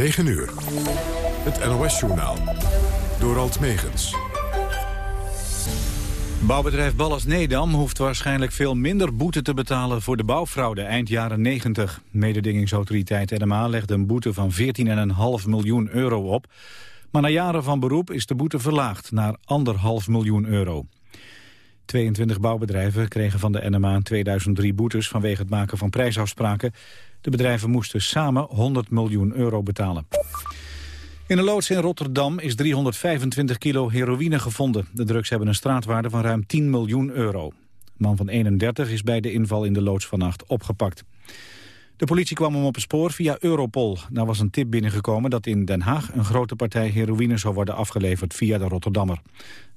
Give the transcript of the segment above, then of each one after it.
9 uur. Het NOS-journaal. Door Alt Megens. Bouwbedrijf Ballas Nedam hoeft waarschijnlijk veel minder boete te betalen voor de bouwfraude eind jaren 90. Mededingingsautoriteit NMA legde een boete van 14,5 miljoen euro op. Maar na jaren van beroep is de boete verlaagd naar 1,5 miljoen euro. 22 bouwbedrijven kregen van de NMA in 2003 boetes vanwege het maken van prijsafspraken. De bedrijven moesten samen 100 miljoen euro betalen. In een loods in Rotterdam is 325 kilo heroïne gevonden. De drugs hebben een straatwaarde van ruim 10 miljoen euro. Man van 31 is bij de inval in de loods vannacht opgepakt. De politie kwam hem op het spoor via Europol. Daar was een tip binnengekomen dat in Den Haag een grote partij heroïne zou worden afgeleverd via de Rotterdammer.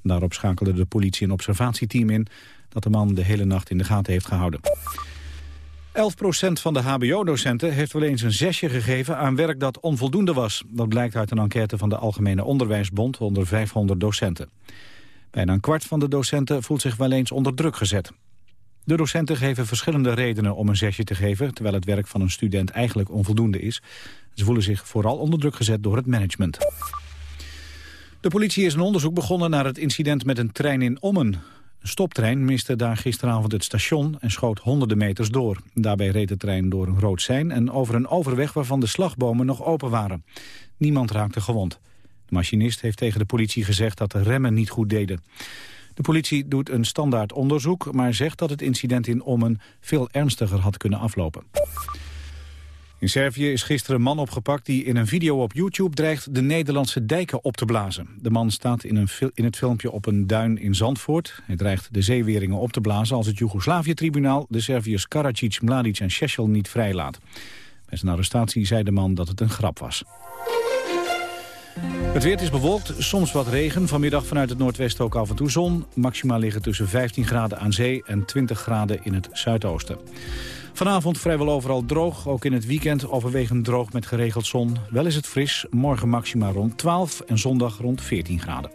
Daarop schakelde de politie een observatieteam in dat de man de hele nacht in de gaten heeft gehouden. 11% van de hbo-docenten heeft wel eens een zesje gegeven aan werk dat onvoldoende was. Dat blijkt uit een enquête van de Algemene Onderwijsbond onder 500 docenten. Bijna een kwart van de docenten voelt zich wel eens onder druk gezet. De docenten geven verschillende redenen om een zesje te geven... terwijl het werk van een student eigenlijk onvoldoende is. Ze voelen zich vooral onder druk gezet door het management. De politie is een onderzoek begonnen naar het incident met een trein in Ommen. Een stoptrein miste daar gisteravond het station en schoot honderden meters door. Daarbij reed de trein door een rood sein en over een overweg waarvan de slagbomen nog open waren. Niemand raakte gewond. De machinist heeft tegen de politie gezegd dat de remmen niet goed deden. De politie doet een standaard onderzoek, maar zegt dat het incident in Ommen veel ernstiger had kunnen aflopen. In Servië is gisteren een man opgepakt die in een video op YouTube dreigt de Nederlandse dijken op te blazen. De man staat in, een in het filmpje op een duin in Zandvoort. Hij dreigt de zeeweringen op te blazen als het Joegoslavië-tribunaal de Serviërs Karadzic, Mladic en Šešelj niet vrijlaat. Bij zijn arrestatie zei de man dat het een grap was. Het weer is bewolkt, soms wat regen. Vanmiddag vanuit het noordwesten ook af en toe zon. Maximaal liggen tussen 15 graden aan zee en 20 graden in het zuidoosten. Vanavond vrijwel overal droog, ook in het weekend overwegend droog met geregeld zon. Wel is het fris, morgen maxima rond 12 en zondag rond 14 graden.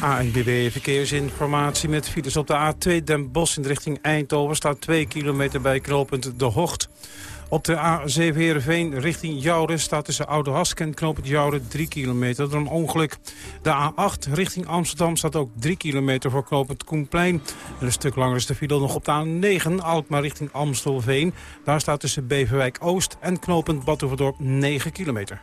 ANBB Verkeersinformatie met files op de A2 Den Bosch in de richting Eindhoven... staat 2 kilometer bij knooppunt De Hocht. Op de A7 Heerenveen richting Jouren staat tussen Oude Hask en Jouren 3 kilometer door een ongeluk. De A8 richting Amsterdam staat ook 3 kilometer voor knooppunt Koenplein. En een stuk langer is de file nog op de A9 Alkmaar richting Amstelveen. Daar staat tussen Beverwijk Oost en knooppunt Badhoevedorp 9 kilometer.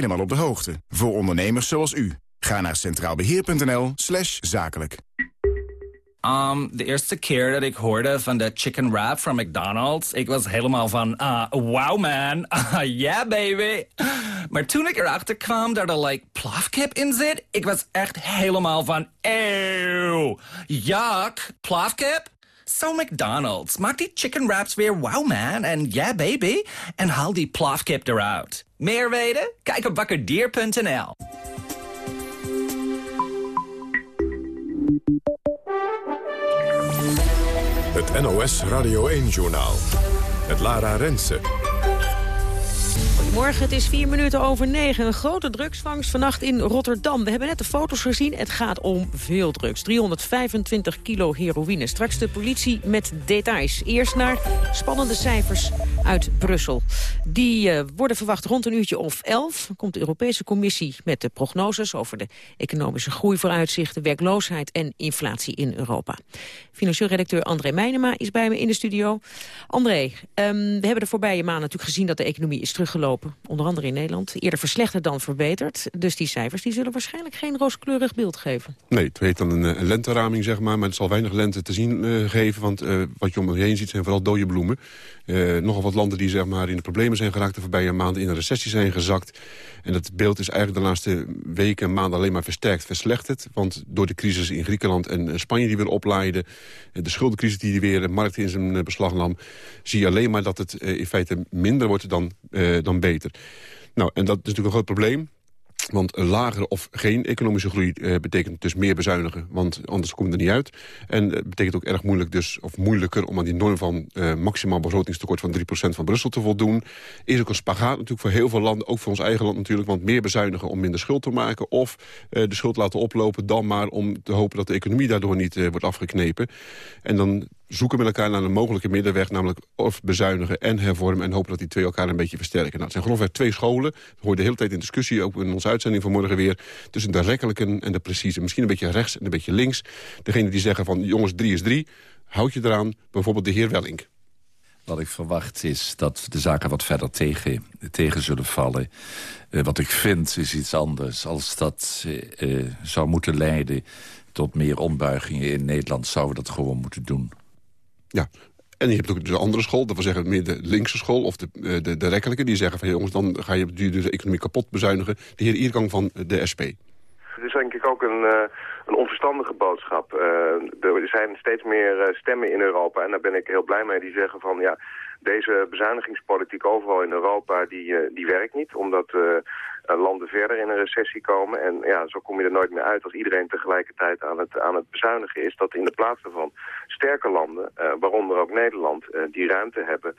helemaal op de hoogte. Voor ondernemers zoals u. Ga naar centraalbeheer.nl slash zakelijk. Um, de eerste keer dat ik hoorde van de chicken wrap van McDonald's... ik was helemaal van, uh, wow man, uh, yeah baby. Maar toen ik erachter kwam dat er like plafkip in zit... ik was echt helemaal van, eeuw, yuck, plafkip? So McDonald's, maak die chicken wraps weer wow man en yeah baby... en haal die plafkip eruit. Meer weten? Kijk op wakkerdier.nl. Het NOS Radio 1-journaal. Het Lara Rensen. Morgen, het is vier minuten over negen. Een grote drugsvangst vannacht in Rotterdam. We hebben net de foto's gezien. Het gaat om veel drugs. 325 kilo heroïne. Straks de politie met details. Eerst naar spannende cijfers uit Brussel. Die uh, worden verwacht rond een uurtje of elf. Dan komt de Europese Commissie met de prognoses... over de economische groeivooruitzichten, werkloosheid en inflatie in Europa. Financieel redacteur André Meijnema is bij me in de studio. André, um, we hebben de voorbije maanden natuurlijk gezien... dat de economie is teruggelopen Onder andere in Nederland. Eerder verslechterd dan verbeterd. Dus die cijfers die zullen waarschijnlijk geen rooskleurig beeld geven. Nee, het heet dan een, een lenteraming, zeg maar. Maar het zal weinig lente te zien uh, geven. Want uh, wat je om je heen ziet zijn vooral dode bloemen. Nogal wat landen die zeg maar, in de problemen zijn geraakt... de voorbije maanden in een recessie zijn gezakt. En dat beeld is eigenlijk de laatste weken en maanden alleen maar versterkt, verslechterd. Want door de crisis in Griekenland en Spanje die weer oplaaiden... de schuldencrisis die weer de markt in zijn beslag nam... zie je alleen maar dat het in feite minder wordt dan, dan beter. Nou, en dat is natuurlijk een groot probleem. Want lagere of geen economische groei eh, betekent dus meer bezuinigen. Want anders komt het er niet uit. En het betekent ook erg moeilijk dus, of moeilijker... om aan die norm van uh, maximaal begrotingstekort van 3% van Brussel te voldoen. Is ook een spagaat natuurlijk voor heel veel landen. Ook voor ons eigen land natuurlijk. Want meer bezuinigen om minder schuld te maken. Of uh, de schuld laten oplopen dan maar om te hopen dat de economie daardoor niet wordt afgeknepen. En dan zoeken met elkaar naar een mogelijke middenweg... namelijk of bezuinigen en hervormen... en hopen dat die twee elkaar een beetje versterken. Nou, het zijn grofweg twee scholen. We hoorden de hele tijd in discussie, ook in onze uitzending vanmorgen weer... tussen de rekkelijke en de precieze. Misschien een beetje rechts en een beetje links. Degene die zeggen van jongens, drie is drie, houd je eraan. Bijvoorbeeld de heer Wellink. Wat ik verwacht is dat de zaken wat verder tegen, tegen zullen vallen. Uh, wat ik vind is iets anders. Als dat uh, zou moeten leiden tot meer ombuigingen in Nederland... zouden we dat gewoon moeten doen. Ja, en je hebt ook de andere school, dat wil zeggen meer de linkse school... of de, eh, de, de rekkelijke, die zeggen van jongens, dan ga je de, economie kapot bezuinigen. De heer Iergang van de SP. Het is denk ik ook een, uh, een onverstandige boodschap. Uh, er zijn steeds meer stemmen in Europa en daar ben ik heel blij mee. Die zeggen van ja, deze bezuinigingspolitiek overal in Europa, die, die werkt niet. Omdat eh, landen verder in een recessie komen. En ja, zo kom je er nooit meer uit als iedereen tegelijkertijd aan het, aan het bezuinigen is. Dat in de plaats daarvan sterke landen, uh, waaronder ook Nederland, uh, die ruimte hebben,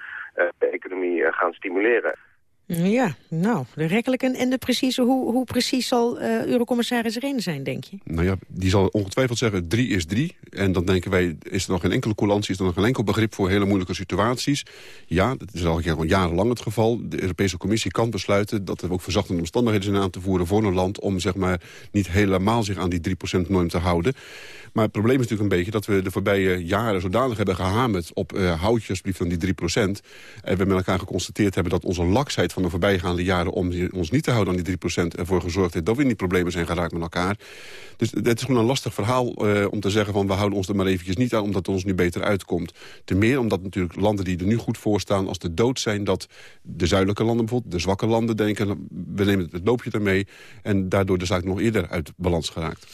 de economie gaan stimuleren. Ja, nou, de rekkelijke en de precieze. Hoe, hoe precies zal uh, Eurocommissaris Reen zijn, denk je? Nou ja, die zal ongetwijfeld zeggen drie is drie. En dan denken wij, is er nog geen enkele coulantie, is er nog geen enkel begrip voor hele moeilijke situaties. Ja, dat is al jarenlang het geval. De Europese Commissie kan besluiten dat er ook verzachtende omstandigheden zijn aan te voeren voor een land om zeg maar niet helemaal zich aan die 3% norm te houden. Maar het probleem is natuurlijk een beetje dat we de voorbije jaren zodanig hebben gehamerd op uh, houtjes alsjeblieft van die 3%. En we met elkaar geconstateerd hebben dat onze laksheid van de voorbijgaande jaren om ons niet te houden aan die 3% ervoor gezorgd heeft dat we in die problemen zijn geraakt met elkaar. Dus het is gewoon een lastig verhaal uh, om te zeggen van we houden ons er maar eventjes niet aan omdat het ons nu beter uitkomt. Ten meer omdat natuurlijk landen die er nu goed voor staan als de dood zijn dat de zuidelijke landen bijvoorbeeld, de zwakke landen denken we nemen het loopje ermee en daardoor de zaak nog eerder uit balans geraakt.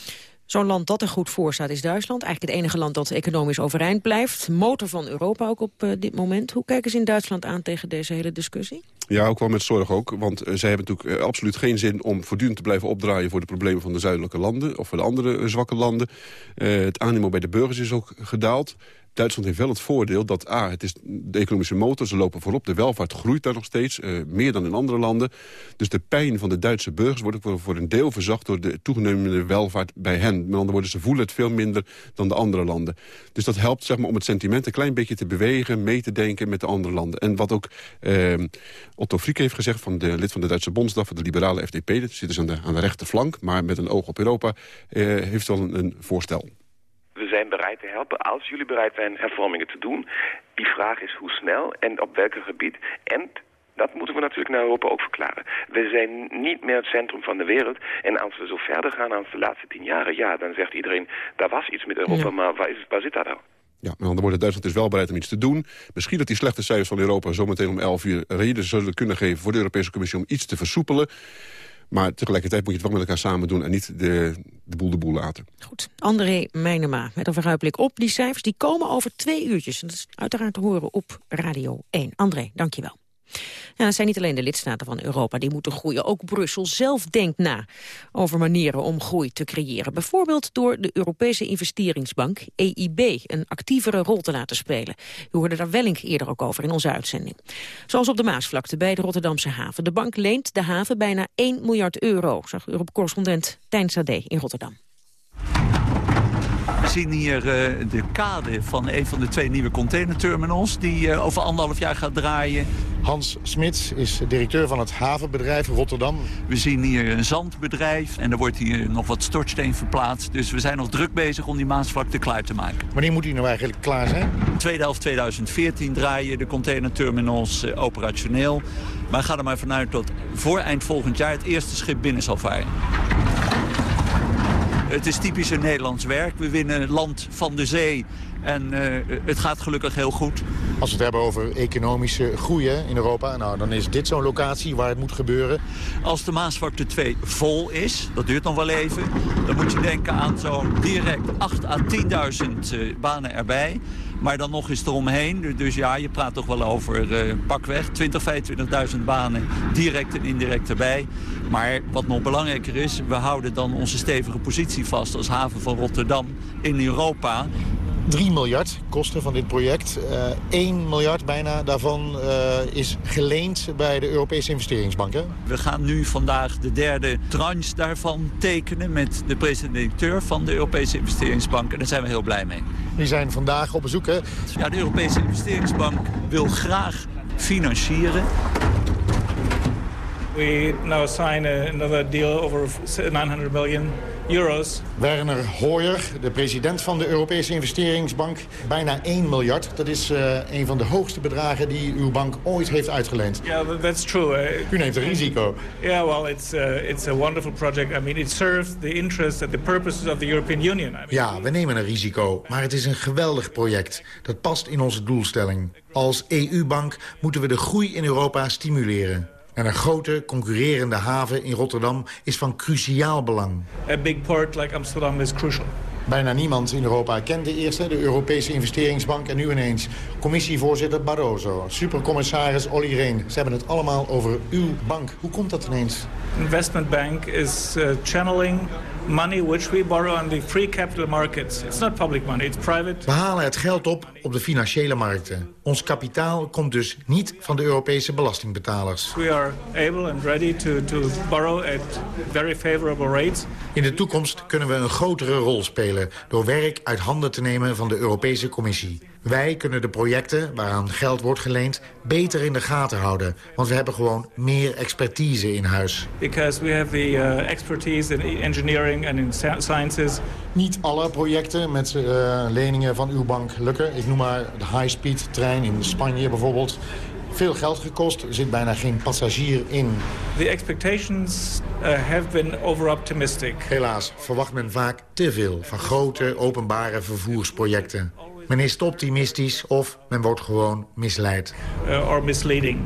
Zo'n land dat er goed voor staat is Duitsland. Eigenlijk het enige land dat economisch overeind blijft. Motor van Europa ook op uh, dit moment. Hoe kijken ze in Duitsland aan tegen deze hele discussie? Ja, ook wel met zorg ook. Want uh, zij hebben natuurlijk uh, absoluut geen zin om voortdurend te blijven opdraaien... voor de problemen van de zuidelijke landen of voor de andere zwakke landen. het animo bij de burgers is ook gedaald. Duitsland heeft wel het voordeel dat A, het is de economische motor, ze lopen voorop, de welvaart groeit daar nog steeds, uh, meer dan in andere landen. Dus de pijn van de Duitse burgers wordt ook voor een deel verzacht door de toenemende welvaart bij hen. Met andere woorden, ze voelen het veel minder dan de andere landen. Dus dat helpt zeg maar, om het sentiment een klein beetje te bewegen, mee te denken met de andere landen. En wat ook uh, Otto Friek heeft gezegd, van de lid van de Duitse Bondsdag, van de liberale FDP, dat zit dus aan de, aan de rechterflank, maar met een oog op Europa, uh, heeft wel een, een voorstel we zijn bereid te helpen als jullie bereid zijn hervormingen te doen. Die vraag is hoe snel en op welk gebied. En dat moeten we natuurlijk naar Europa ook verklaren. We zijn niet meer het centrum van de wereld. En als we zo verder gaan als de laatste tien jaren... ja, dan zegt iedereen, daar was iets met Europa, maar waar, is, waar zit dat nou? Ja, met andere woorden, Duitsland is wel bereid om iets te doen. Misschien dat die slechte cijfers van Europa zometeen om 11 uur reden zullen kunnen geven voor de Europese Commissie om iets te versoepelen. Maar tegelijkertijd moet je het wel met elkaar samen doen... en niet de, de boel de boel laten. Goed. André Meijnema met een vooruitblik op die cijfers. Die komen over twee uurtjes. Dat is uiteraard te horen op Radio 1. André, dank je wel. Ja, zijn niet alleen de lidstaten van Europa die moeten groeien. Ook Brussel zelf denkt na over manieren om groei te creëren. Bijvoorbeeld door de Europese investeringsbank, EIB, een actievere rol te laten spelen. U hoorde daar Wellink eerder ook over in onze uitzending. Zoals op de Maasvlakte bij de Rotterdamse haven. De bank leent de haven bijna 1 miljard euro, zag Europe-correspondent Tijn Sade in Rotterdam. We zien hier uh, de kade van een van de twee nieuwe containerterminals... die uh, over anderhalf jaar gaat draaien. Hans Smits is directeur van het havenbedrijf Rotterdam. We zien hier een zandbedrijf en er wordt hier nog wat stortsteen verplaatst. Dus we zijn nog druk bezig om die Maasvlakte klaar te maken. Wanneer moet die nou eigenlijk klaar zijn? Tweede helft 2014 draaien de containerterminals uh, operationeel. Maar ga er maar vanuit dat voor eind volgend jaar het eerste schip binnen zal varen. Het is typisch een Nederlands werk. We winnen land van de zee en uh, het gaat gelukkig heel goed. Als we het hebben over economische groei in Europa... Nou, dan is dit zo'n locatie waar het moet gebeuren. Als de Maasvlakte 2 vol is, dat duurt nog wel even... dan moet je denken aan zo'n direct 8 à 10.000 uh, banen erbij... Maar dan nog eens eromheen. Dus ja, je praat toch wel over pakweg 20, 25.000 banen direct en indirect erbij. Maar wat nog belangrijker is, we houden dan onze stevige positie vast als haven van Rotterdam in Europa. 3 miljard kosten van dit project. Uh, 1 miljard bijna daarvan uh, is geleend bij de Europese investeringsbank. Hè? We gaan nu vandaag de derde tranche daarvan tekenen... met de president-directeur van de Europese investeringsbank. En daar zijn we heel blij mee. Die zijn vandaag op bezoek, hè? Ja, de Europese investeringsbank wil graag financieren. We now sign another deal over 900 million euros. Werner Hoyer, de president van de Europese investeringsbank. Bijna 1 miljard. Dat is uh, een van de hoogste bedragen die uw bank ooit heeft uitgeleend. Ja, yeah, that's true. Uh, U neemt een risico. Yeah, well, it's, uh, it's a wonderful project. I mean, it serves the interests and the purposes of the European Union. I mean, ja, we nemen een risico. Maar het is een geweldig project. Dat past in onze doelstelling. Als EU-bank moeten we de groei in Europa stimuleren. En een grote concurrerende haven in Rotterdam is van cruciaal belang. A big port like Amsterdam is crucial. Bijna niemand in Europa kent de eerste, de Europese investeringsbank. En nu ineens commissievoorzitter Barroso, supercommissaris Olly Rehn. Ze hebben het allemaal over uw bank. Hoe komt dat ineens? Investment bank is uh, channeling money which we borrow on the free capital markets. It's not public money, it's private. We halen het geld op op de financiële markten. Ons kapitaal komt dus niet van de Europese belastingbetalers. We are able and ready to, to borrow at very favorable rates. In de toekomst kunnen we een grotere rol spelen... door werk uit handen te nemen van de Europese Commissie. Wij kunnen de projecten waaraan geld wordt geleend beter in de gaten houden. Want we hebben gewoon meer expertise in huis. Because we have the uh, expertise in engineering and in sciences. Niet alle projecten met uh, leningen van uw bank lukken. Ik noem maar de high-speed trein in Spanje bijvoorbeeld veel geld gekost. Er zit bijna geen passagier in. The expectations uh, have been overoptimistic. Helaas verwacht men vaak te veel van grote openbare vervoersprojecten. Men is te optimistisch of men wordt gewoon misleid. Uh, or misleading.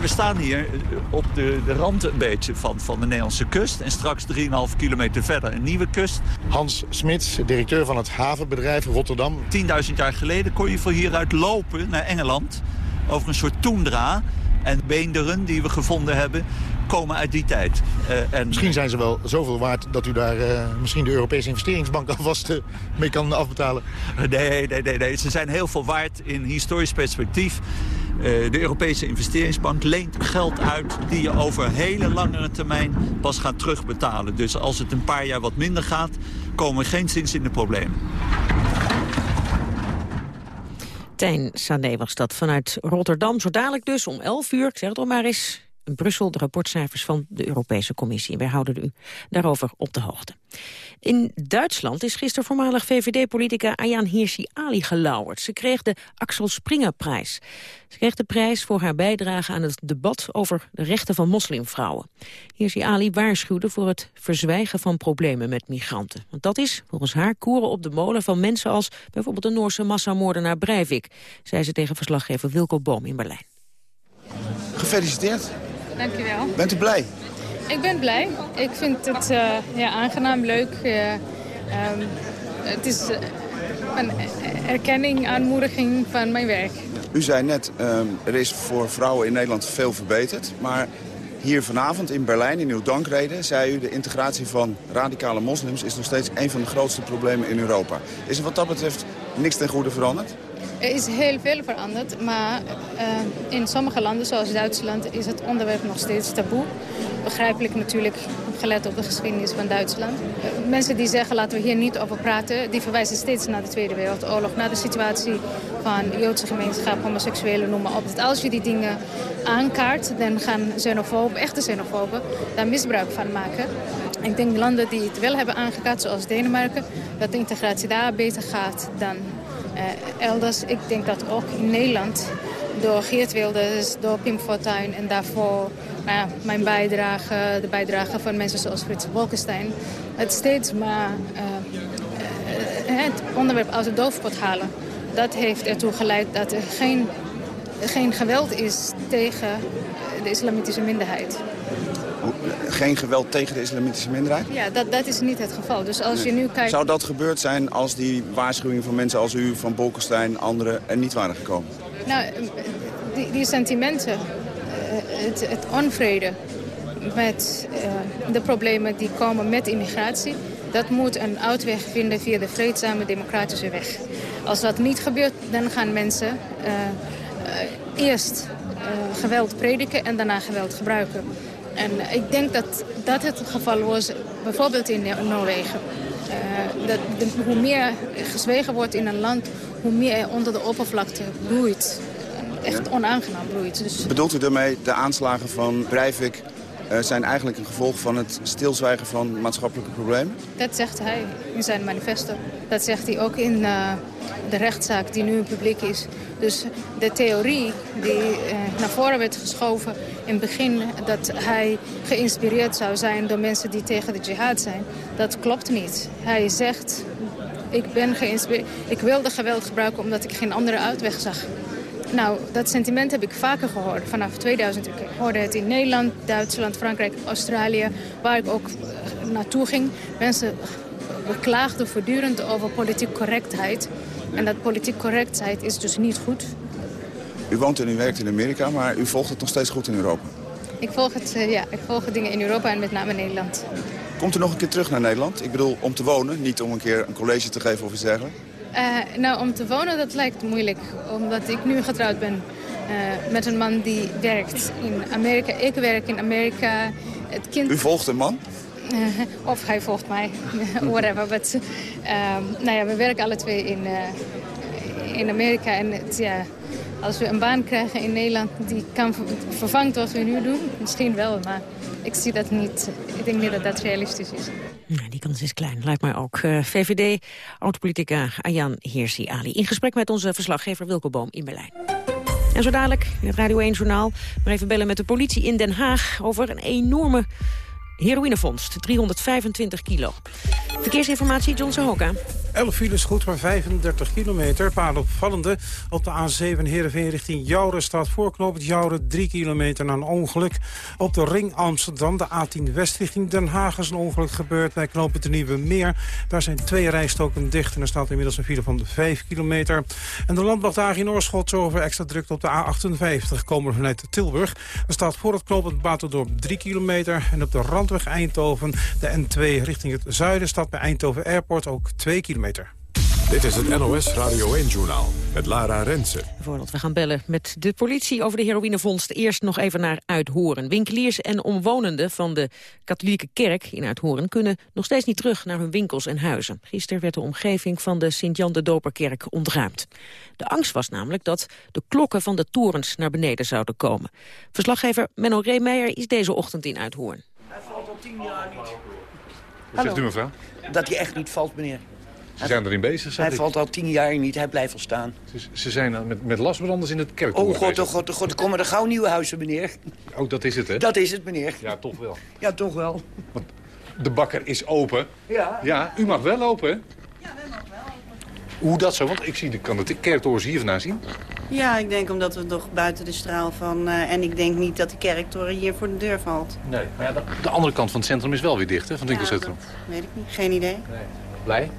We staan hier op de, de rand een beetje van, van de Nederlandse kust. En straks 3,5 kilometer verder een nieuwe kust. Hans Smits, directeur van het havenbedrijf Rotterdam. 10.000 jaar geleden kon je van hieruit lopen naar Engeland. Over een soort toendra. En beenderen die we gevonden hebben komen uit die tijd. Uh, en... Misschien zijn ze wel zoveel waard dat u daar uh, misschien de Europese investeringsbank alvast uh, mee kan afbetalen. Nee, nee, nee, nee, ze zijn heel veel waard in historisch perspectief. de Europese investeringsbank leent geld uit die je over hele langere termijn pas gaat terugbetalen. Dus als het een paar jaar wat minder gaat, komen we geen zins in de problemen. Tijn Sané was dat vanuit Rotterdam. Zo dadelijk dus om 11 uur, ik zeg het al maar eens... in Brussel de rapportcijfers van de Europese Commissie. Wij houden u daarover op de hoogte. In Duitsland is gisteren voormalig VVD-politica Ayaan Hirsi Ali gelauwerd. Ze kreeg de Axel Springer-prijs. Ze kreeg de prijs voor haar bijdrage aan het debat over de rechten van moslimvrouwen. Hirsi Ali waarschuwde voor het verzwijgen van problemen met migranten. Want dat is, volgens haar, koeren op de molen van mensen als bijvoorbeeld de Noorse massamoordenaar Breivik, zei ze tegen verslaggever Wilco Boom in Berlijn. Gefeliciteerd. Dank u wel. Bent u blij? Ik ben blij. Ik vind het uh, ja, aangenaam, leuk. Uh, um, het is uh, een erkenning, aanmoediging van mijn werk. U zei net, um, er is voor vrouwen in Nederland veel verbeterd. Maar hier vanavond in Berlijn, in uw dankreden, zei u... de integratie van radicale moslims is nog steeds een van de grootste problemen in Europa. Is er wat dat betreft niks ten goede veranderd? Er is heel veel veranderd, maar uh, in sommige landen zoals Duitsland is het onderwerp nog steeds taboe. Begrijpelijk natuurlijk gelet op de geschiedenis van Duitsland. Uh, mensen die zeggen laten we hier niet over praten, die verwijzen steeds naar de Tweede Wereldoorlog, naar de situatie van Joodse gemeenschap, homoseksuelen, noem maar op. Als je die dingen aankaart, dan gaan xenofoben, echte xenofoben, daar misbruik van maken. Ik denk landen die het wel hebben aangekaart, zoals Denemarken, dat de integratie daar beter gaat dan elders. Ik denk dat ook in Nederland door Geert Wilders, door Pim Fortuyn en daarvoor nou mijn bijdrage, de bijdrage van mensen zoals Frits Wolkenstein, het steeds maar uh, uh, het onderwerp uit de doofpot halen. Dat heeft ertoe geleid dat er geen, geen geweld is tegen de islamitische minderheid. Geen geweld tegen de islamitische minderheid? Ja, dat, dat is niet het geval. Dus als je nu kijkt... Zou dat gebeurd zijn als die waarschuwingen van mensen als u, van Bolkestein, anderen er niet waren gekomen? Nou, die, die sentimenten, het, het onvrede met uh, de problemen die komen met immigratie... dat moet een uitweg vinden via de vreedzame democratische weg. Als dat niet gebeurt, dan gaan mensen uh, uh, eerst geweld prediken en daarna geweld gebruiken. En ik denk dat dat het geval was bijvoorbeeld in Noorwegen. dat de, hoe meer gezwegen wordt in een land, hoe meer onder de oppervlakte bloeit echt onaangenaam bloeit. Dus... Bedoelt u daarmee de aanslagen van Breivik zijn eigenlijk een gevolg van het stilzwijgen van maatschappelijke problemen? Dat zegt hij in zijn manifesto. Dat zegt hij ook in uh, de rechtszaak die nu publiek is. Dus de theorie die uh, naar voren werd geschoven in het begin... dat hij geïnspireerd zou zijn door mensen die tegen de jihad zijn... dat klopt niet. Hij zegt, ik, ben geïnspireerd, ik wilde geweld gebruiken omdat ik geen andere uitweg zag. Nou, dat sentiment heb ik vaker gehoord vanaf 2000. Ik hoorde het in Nederland, Duitsland, Frankrijk, Australië, waar ik ook naartoe ging. Mensen beklaagden voortdurend over politiek correctheid. En dat politiek correctheid is dus niet goed. U woont en u werkt in Amerika, maar u volgt het nog steeds goed in Europa? Ik volg, het, ja, ik volg het dingen in Europa en met name Nederland. Komt u nog een keer terug naar Nederland? Ik bedoel, om te wonen, niet om een keer een college te geven of iets dergelijks? Uh, nou, om te wonen, dat lijkt moeilijk. Omdat ik nu getrouwd ben uh, met een man die werkt in Amerika. Ik werk in Amerika. Het kind... U volgt een man? Uh, of hij volgt mij, whatever. But, nou ja, we werken alle twee in, in Amerika. En het, ja, als we een baan krijgen in Nederland die kan vervangt wat we nu doen, misschien wel. Maar ik zie dat niet. Ik denk niet dat dat realistisch is. Die kans is klein, lijkt mij ook. Uh, VVD, oud-politica Ayan Hirsi Ali. In gesprek met onze verslaggever Wilco Boom in Berlijn. En zo dadelijk in het Radio 1-journaal. Maar even bellen met de politie in Den Haag over een enorme heroïnevondst. 325 kilo. Verkeersinformatie, John Sahoka. 11 files goed, maar 35 kilometer. Paar opvallende. Op de A7 Heerenveen richting Jouren staat voorknopend Jouren 3 kilometer na een ongeluk. Op de ring Amsterdam, de A10 West richting Den Haag is een ongeluk gebeurd bij knooppunt de Nieuwe Meer. Daar zijn twee rijstoken dicht en er staat inmiddels een file van 5 kilometer. En de landbouwdagen in Oorschot over extra druk op de A58 komen vanuit Tilburg. Er staat voor het knooppunt Baterdorp 3 kilometer en op de randweg Eindhoven de N2 richting het zuiden staat bij Eindhoven Airport ook 2 kilometer. Dit is het NOS Radio 1-journaal met Lara Rensen. Voordat we gaan bellen met de politie over de heroïnevondst... eerst nog even naar Uithoren. Winkeliers en omwonenden van de katholieke kerk in Uithoren... kunnen nog steeds niet terug naar hun winkels en huizen. Gisteren werd de omgeving van de Sint-Jan de Doperkerk ontruimd. De angst was namelijk dat de klokken van de torens naar beneden zouden komen. Verslaggever Menno Reemeijer is deze ochtend in Uithoorn. Hij valt al tien jaar niet. Wat zegt u mevrouw? Dat hij echt niet valt, meneer. Ze zijn erin bezig, Hij ik. valt al tien jaar niet, hij blijft al staan. Ze, ze zijn met, met lasbranders in het kerk. Oh god, oh god, oh god, er komen er gauw nieuwe huizen, meneer. Oh, dat is het, hè? Dat is het, meneer. Ja, toch wel. Ja, toch wel. Want de bakker is open. Ja. Ja, u mag wel open, hè? Ja, wij mag wel open. Hoe dat zo? Want ik zie, ik kan de kerktorens hier vandaan zien. Ja, ik denk omdat we nog buiten de straal van... Uh, en ik denk niet dat de kerktoren hier voor de deur valt. Nee, maar ja, de, de andere kant van het centrum is wel weer dicht, hè? Van het winkelcentrum. Ja, weet ik niet. Geen idee. Nee. Blij?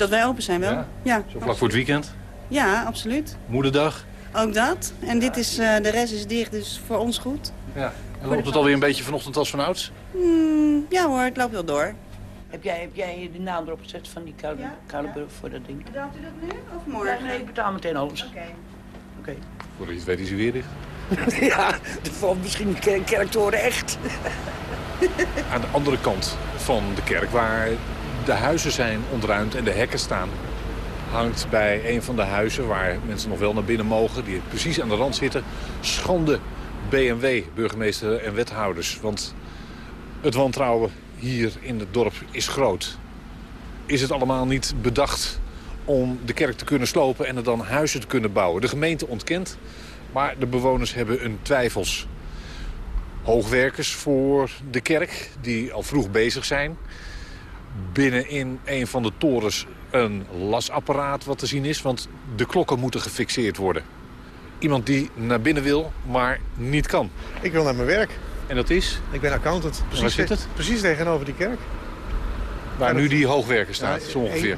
Dat wij open zijn wel. Ja, ja Zo vlak voor het weekend? Ja, absoluut. Moederdag? Ook dat. En dit is, uh, de rest is dicht, dus voor ons goed. Ja. En loopt het alweer een beetje vanochtend als van ouds? Mm, ja hoor, het loopt wel door. Heb jij, heb jij de naam erop gezet van die koude, ja? koude ja. voor dat ding? Betaalt u dat nu of morgen? Ja, nee, ik betaal meteen alles. Oké. Okay. Okay. Voordat je het weet is hij weer dicht. ja, er valt misschien een kerktoren echt. aan de andere kant van de kerk... waar de huizen zijn ontruimd en de hekken staan... hangt bij een van de huizen waar mensen nog wel naar binnen mogen... die precies aan de rand zitten, schande BMW, burgemeester en wethouders. Want het wantrouwen hier in het dorp is groot. Is het allemaal niet bedacht om de kerk te kunnen slopen en er dan huizen te kunnen bouwen? De gemeente ontkent, maar de bewoners hebben hun twijfels. Hoogwerkers voor de kerk, die al vroeg bezig zijn. Binnenin een van de torens een lasapparaat wat te zien is, want de klokken moeten gefixeerd worden. Iemand die naar binnen wil, maar niet kan. Ik wil naar mijn werk. En dat is? Ik ben accountant. Precies Waar zit het? Precies tegenover die kerk. Waar nu die hoogwerker staat, Ja, zo ongeveer.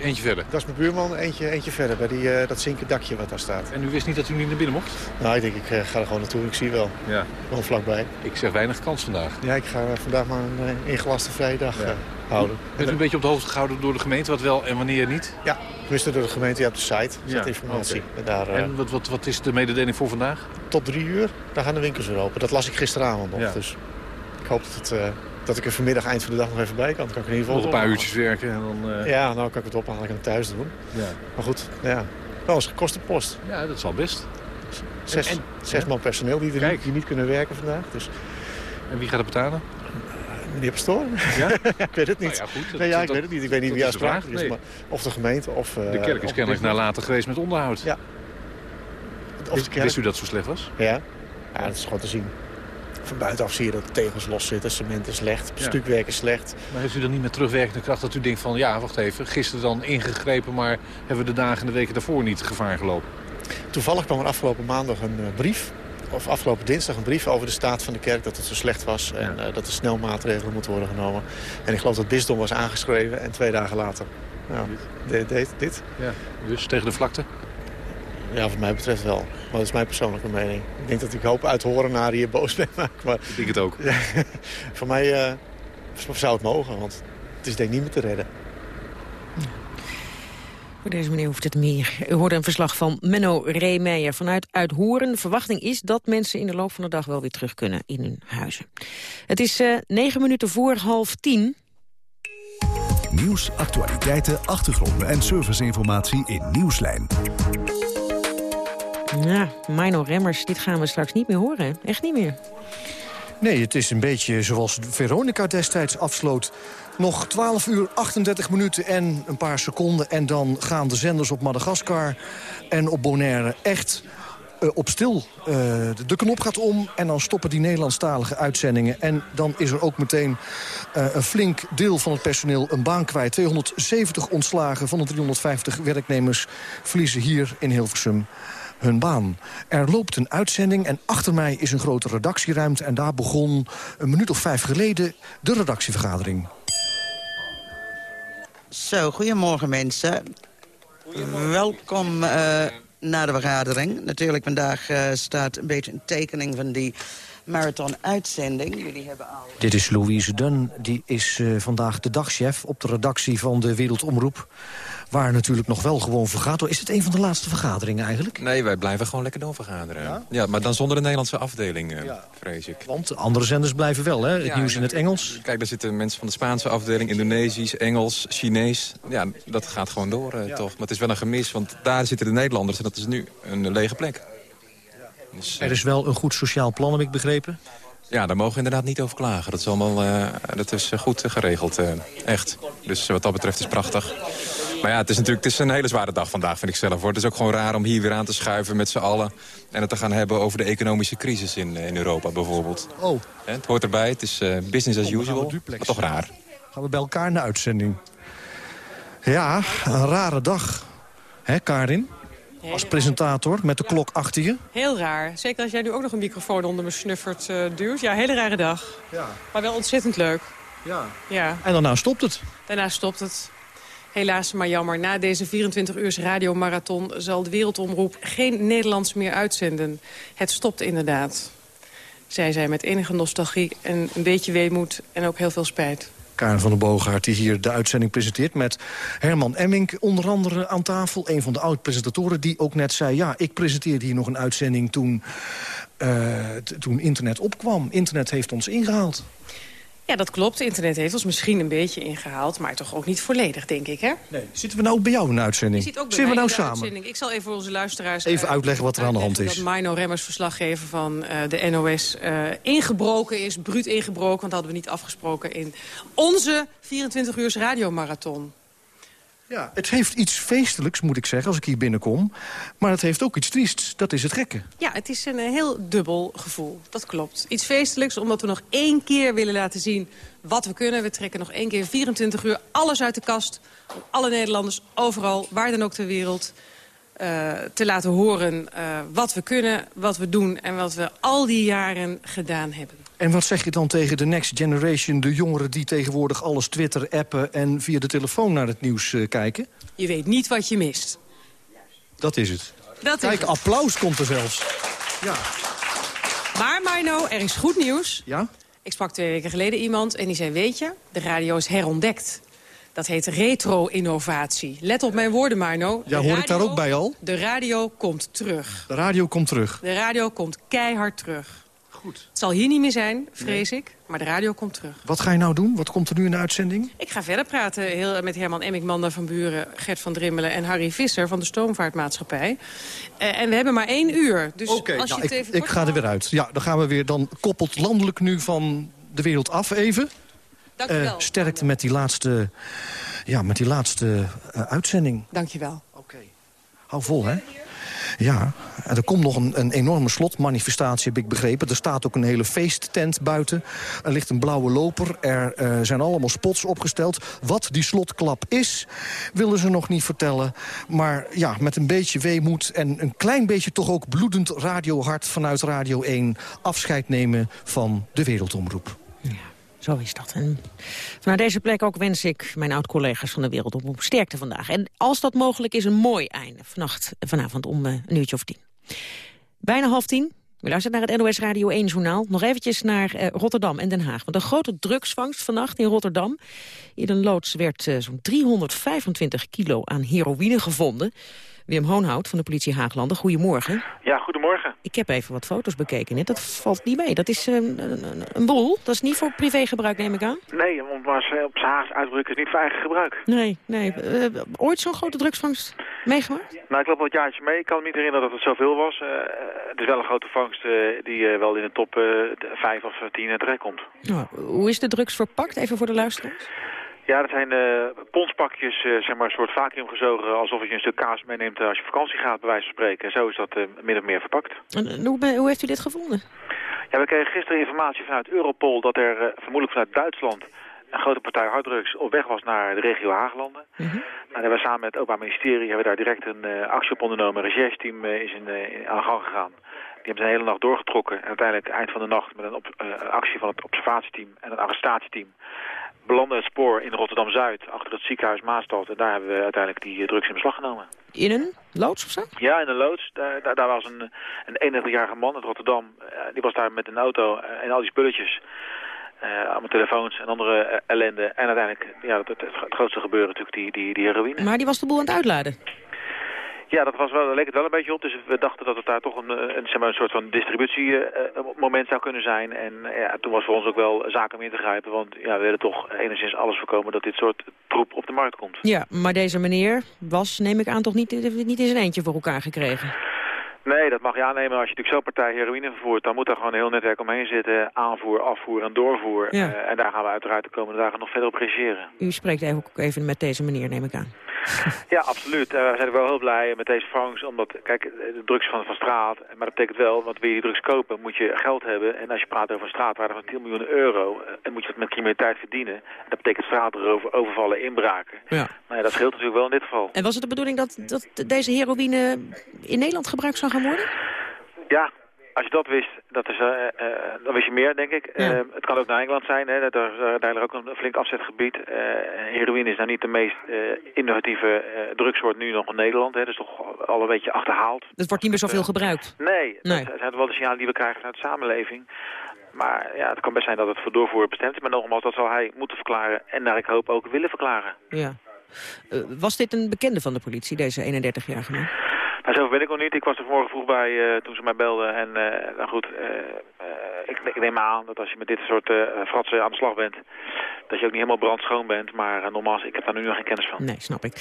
eentje verder. Dat is mijn buurman, eentje, eentje verder, bij die, eh, dat zinken dakje wat daar staat. En u wist niet dat u niet naar binnen mocht? Nou, ik denk, ik eh, ga er gewoon naartoe. Ik zie wel. Ja. Gewoon vlakbij. Ik zeg weinig kans vandaag. Ja, ik ga eh, vandaag maar een ingelaste vrije dag eh, houden. Bent u een beetje op de hoogte gehouden door de gemeente, wat wel en wanneer niet? Ja, tenminste door de gemeente. Je hebt de site, zet informatie. En daar, eh, En wat, wat, wat is de mededeling voor vandaag? tot drie uur, daar gaan de winkels weer open. Dat las ik gisteravond nog. Ja. Dus ik hoop dat, het, eh, dat ik er vanmiddag eind van de dag nog even bij kan. Dan kan ik in ieder geval Nog een paar uurtjes werken en dan... eh, Ja, nou kan ik het ophalen. Het thuis doen. Ja. Maar goed, ja. Wel eens gekoste post. Ja, dat zal best. Zes, En- en- zes man personeel die, er niet, die niet kunnen werken vandaag. Dus, En wie gaat het betalen? Meneer Pastoor? Ja? ik weet het niet. Nou ja, goed, nee, ja, ik dat- weet het niet. Ik weet niet wie is de aansprakelijk vraag. is. Nee. Maar of de gemeente of... eh, De kerk is kennelijk business. nalaten geweest met onderhoud. Ja. Of Wist, de kerk. wist u dat zo slecht was? Ja. ja, dat is gewoon te zien. Van buitenaf zie je dat de tegels los zitten, cement is slecht, stukwerk is slecht. Maar heeft u dan niet met terugwerkende kracht dat u denkt van... ja, wacht even, gisteren dan ingegrepen... maar hebben we de dagen en de weken daarvoor niet gevaar gelopen? Toevallig kwam er afgelopen maandag een eh, brief, of afgelopen dinsdag een brief over de staat van de kerk... dat het zo slecht was en eh, dat er snel maatregelen moeten worden genomen. En ik geloof dat bisdom was aangeschreven en twee dagen later... Nou, dit, dit, dit. Ja. Dus tegen de vlakte? Ja, wat mij betreft wel. Maar dat is mijn persoonlijke mening. Ik denk dat ik hoop uit horen naar hier boos ben maak. Maar Ik denk het ook. Voor mij eh, zou het mogen, want het is denk ik niet meer te redden. Voor deze meneer hoeft het meer. U hoorde een verslag van Menno Reemeijer vanuit Uithoren. De verwachting is dat mensen in de loop van de dag wel weer terug kunnen in hun huizen. Het is eh, negen minuten voor half tien. Nieuws, actualiteiten, achtergronden en serviceinformatie in Nieuwslijn. Ja, Mino Remmers, dit gaan we straks niet meer horen. hè? Echt niet meer. Nee, het is een beetje zoals Veronica destijds afsloot. Nog 12 uur 38 minuten en een paar seconden... en dan gaan de zenders op Madagaskar en op Bonaire echt eh, op stil. Eh, de, knop gaat om en dan stoppen die Nederlandstalige uitzendingen. En dan is er ook meteen eh, een flink deel van het personeel een baan kwijt. 270 ontslagen van de 350 werknemers verliezen hier in Hilversum hun baan. Er loopt een uitzending en achter mij is een grote redactieruimte... en daar begon een minuut of vijf geleden de redactievergadering. Zo, goedemorgen mensen. Welkom eh, naar de vergadering. Natuurlijk, vandaag eh, staat een beetje een tekening van die marathon-uitzending. Jullie hebben al... Dit is Louise Dunn, die is eh, vandaag de dagchef op de redactie van de Wereldomroep. Waar natuurlijk nog wel gewoon vergaat. wordt. Is het een van de laatste vergaderingen eigenlijk? Nee, wij blijven gewoon lekker doorvergaderen. Ja? maar dan zonder de Nederlandse afdeling, eh, vrees ik. Want de andere zenders blijven wel, hè? Het Ja, nieuws in het Engels. Kijk, daar zitten mensen van de Spaanse afdeling, Indonesisch, Engels, Chinees. Ja, dat gaat gewoon door, eh, toch. Maar het is wel een gemis, want daar zitten de Nederlanders... en dat is nu een lege plek. Dus, eh, Er is wel een goed sociaal plan, heb ik begrepen. ja, daar mogen we inderdaad niet over klagen. Dat is allemaal eh, dat is, goed geregeld, echt. Dus wat dat betreft is prachtig. Maar ja, het is natuurlijk het is een hele zware dag vandaag, vind ik zelf. Hoor. Het is ook gewoon raar om hier weer aan te schuiven met z'n allen... en het te gaan hebben over de economische crisis in, eh, in Europa bijvoorbeeld. Oh. Hè, Het hoort erbij, het is eh, business as Oh, usual, maar toch raar. Gaan we bij elkaar in de uitzending. Ja, een rare dag. Hè, Karin? Als presentator met de klok achter je. Heel raar. Zeker als jij nu ook nog een microfoon onder mijn snuffert eh, duwt. Ja, hele rare dag. Ja. Maar wel ontzettend leuk. Ja. Ja. En daarna stopt het. Daarna stopt het. Helaas, maar jammer. Na deze 24 uurs radiomarathon zal de Wereldomroep geen Nederlands meer uitzenden. Het stopt inderdaad. Zij zei met enige nostalgie en een beetje weemoed en ook heel veel spijt. Karen van der Boogaard die hier de uitzending presenteert... met Herman Emmink onder andere aan tafel. Een van de oud-presentatoren die ook net zei... ja, ik presenteerde hier nog een uitzending toen, eh, toen internet opkwam. Internet heeft ons ingehaald. Ja, dat klopt. Internet heeft ons misschien een beetje ingehaald... maar toch ook niet volledig, denk ik, hè? Nee. Zitten we nou ook bij jou in de uitzending? Zit ook bij Zitten we nou samen? uitzending. Ik zal even voor onze luisteraars... Even eh, uitleggen wat er aan de hand is. Dat Mino Remmers, verslaggever van eh, de NOS, eh, ingebroken is. Bruut ingebroken, want dat hadden we niet afgesproken... in onze 24 uur radiomarathon. Ja, het heeft iets feestelijks, moet ik zeggen, als ik hier binnenkom. Maar het heeft ook iets triests. Dat is het gekke. Ja, het is een eh, heel dubbel gevoel. Dat klopt. Iets feestelijks, omdat we nog één keer willen laten zien wat we kunnen. We trekken nog één keer 24 uur alles uit de kast. Om alle Nederlanders overal, waar dan ook ter wereld... eh, te laten horen eh, wat we kunnen, wat we doen... en wat we al die jaren gedaan hebben. En wat zeg je dan tegen de next generation, de jongeren die tegenwoordig alles Twitter, appen en via de telefoon naar het nieuws eh, kijken? Je weet niet wat je mist. Dat is het. Dat is Kijk, het. applaus komt er zelfs. Ja. Maar Mino, er is goed nieuws. Ja? Ik sprak twee weken geleden iemand en die zei... weet je, de radio is herontdekt. Dat heet retro-innovatie. Let op mijn woorden, Mino. Ja, hoor ik daar ook bij al? De radio komt terug. De radio komt terug. De radio komt keihard terug. Goed. Het zal hier niet meer zijn, vrees ik. Maar de radio komt terug. Wat ga je nou doen? Wat komt er nu in de uitzending? Ik ga verder praten heel, met Herman Manda van Buren, Gert van Drimmelen en Harry Visser van de Stoomvaartmaatschappij. Eh, en we hebben maar één uur. Dus als je het ik, even ik kort ga er weer uit. Ja, dan gaan we weer. Dan koppelt landelijk nu van de wereld af even. Dank je wel. Eh, sterkte met die laatste, ja, met die laatste eh, uitzending. Dank je wel. Hou vol, hè? Ja, er komt nog een, een enorme slotmanifestatie, heb ik begrepen. Er staat ook een hele feesttent buiten. Er ligt een blauwe loper. Er eh, zijn allemaal spots opgesteld. Wat die slotklap is, willen ze nog niet vertellen. Maar ja, met een beetje weemoed en een klein beetje toch ook bloedend radiohart... vanuit Radio 1 afscheid nemen van de Wereldomroep. Zo is dat. En vanuit deze plek ook wens ik mijn oud-collega's van de Wereldomroep sterkte vandaag. En als dat mogelijk is, een mooi einde. Vannacht, vanavond om eh, een uurtje of tien. Bijna half tien. U luistert naar het NOS Radio 1-journaal. Nog eventjes naar eh, Rotterdam en Den Haag. Want een grote drugsvangst vannacht in Rotterdam. In een loods werd eh, zo'n 325 kilo aan heroïne gevonden. Wim Hoonhout van de politie Haaglanden, goedemorgen. Ja, goedemorgen. Ik heb even wat foto's bekeken. Dat valt niet mee. Dat is eh, een, een, een boel. Dat is niet voor privégebruik, neem ik aan. Nee, om maar eh, op uit te drukken, is niet voor eigen gebruik. Nee, nee. Eh, ooit zo'n grote drugsvangst meegemaakt? Nou, ik loop wel het jaartje mee. Ik kan me niet herinneren dat het zoveel was. Eh, het is wel een grote vangst die wel in de top eh, 5 of 10 terechtkomt. Nou, hoe is de drugs verpakt? Even voor de luisteraars. Ja, dat zijn eh ponspakjes, eh, zeg maar, een soort vacuüm gezogen... alsof je een stuk kaas meeneemt als je vakantie gaat, bij wijze van spreken. En zo is dat eh, min of meer verpakt. En, en hoe, ben- hoe heeft u dit gevonden? Ja, we kregen gisteren informatie vanuit Europol dat er vermoedelijk vanuit Duitsland een grote partij harddrugs op weg was naar de regio Haaglanden. Nou, daar hebben we samen met het Openbaar Ministerie hebben we daar direct een actie op ondernomen. Een rechercheteam is in, in- aan de gang gegaan. Die hebben de hele nacht doorgetrokken. En uiteindelijk eind van de nacht met een op, actie van het observatieteam en het arrestatieteam belanden het spoor in Rotterdam-Zuid achter het ziekenhuis Maastad. En daar hebben we uiteindelijk die eh, drugs in beslag genomen. In een loods of zo? Ja, in een loods. Daar, daar, daar was een, een 31-jarige man uit Rotterdam. Eh, die was daar met een auto eh, en al die spulletjes. eh allemaal telefoons en andere ellende. En uiteindelijk, ja, het, het, het grootste gebeuren natuurlijk, die, die, die heroïne. Maar die was de boel aan het uitladen. Ja, dat was wel, leek het wel een beetje op. Dus we dachten dat het daar toch een, eh, een, zeg maar, een soort van distributiemoment zou kunnen zijn. En eh, ja, toen was voor ons ook wel zaken om in te grijpen. Want ja, we willen toch enigszins alles voorkomen dat dit soort troep op de markt komt. Ja, maar deze meneer was, neem ik aan, toch niet, niet in zijn eentje voor elkaar gekregen. Nee, dat mag je aannemen. Als je natuurlijk zo'n partij heroïne vervoert, dan moet daar gewoon een heel netwerk omheen zitten. Aanvoer, afvoer en doorvoer. Ja. Eh, en daar gaan we uiteraard de komende dagen nog verder op reageren. U spreekt even- ook even met deze meneer, neem ik aan. Ja, absoluut. Eh, we zijn wel heel blij met deze vangst. Omdat, kijk, de drugs van, van straat. Maar dat betekent wel, want wil je die drugs kopen, moet je geld hebben. En als je praat over een straatwaarde van 10 miljoen euro. eh, En moet je dat met criminaliteit verdienen. Dat betekent straatroven, overvallen, inbraken. Ja. Nou ja, dat scheelt natuurlijk wel in dit geval. En was het de bedoeling dat, dat deze heroïne in Nederland gebruikt zou gaan worden? Ja, als je dat wist, dat is, eh, eh, dan wist je meer, denk ik. Eh, het kan ook naar Engeland zijn. Hè. Dat is uiteindelijk ook een flink afzetgebied. Eh, heroïne is nou niet de meest eh, innovatieve eh, drugssoort nu nog in Nederland. Hè. Dat is toch al een beetje achterhaald. Het wordt niet meer zoveel gebruikt. Nee, Nee. dat zijn wel de signalen die we krijgen vanuit de samenleving. Maar ja, het kan best zijn dat het voor doorvoer bestemd is. Maar nogmaals, dat zal hij moeten verklaren en naar ik hoop ook willen verklaren. Ja. Eh, was dit een bekende van de politie, deze 31-jarige man? Nou, zelf ben ik nog niet. Ik was er vanmorgen vroeg bij uh, toen ze mij belden. En uh, nou goed, uh, ik, ik, neem aan dat als je met dit soort fratsen aan de slag bent... dat je ook niet helemaal brandschoon bent. Maar nogmaals, ik heb daar nu nog geen kennis van. Nee, snap ik.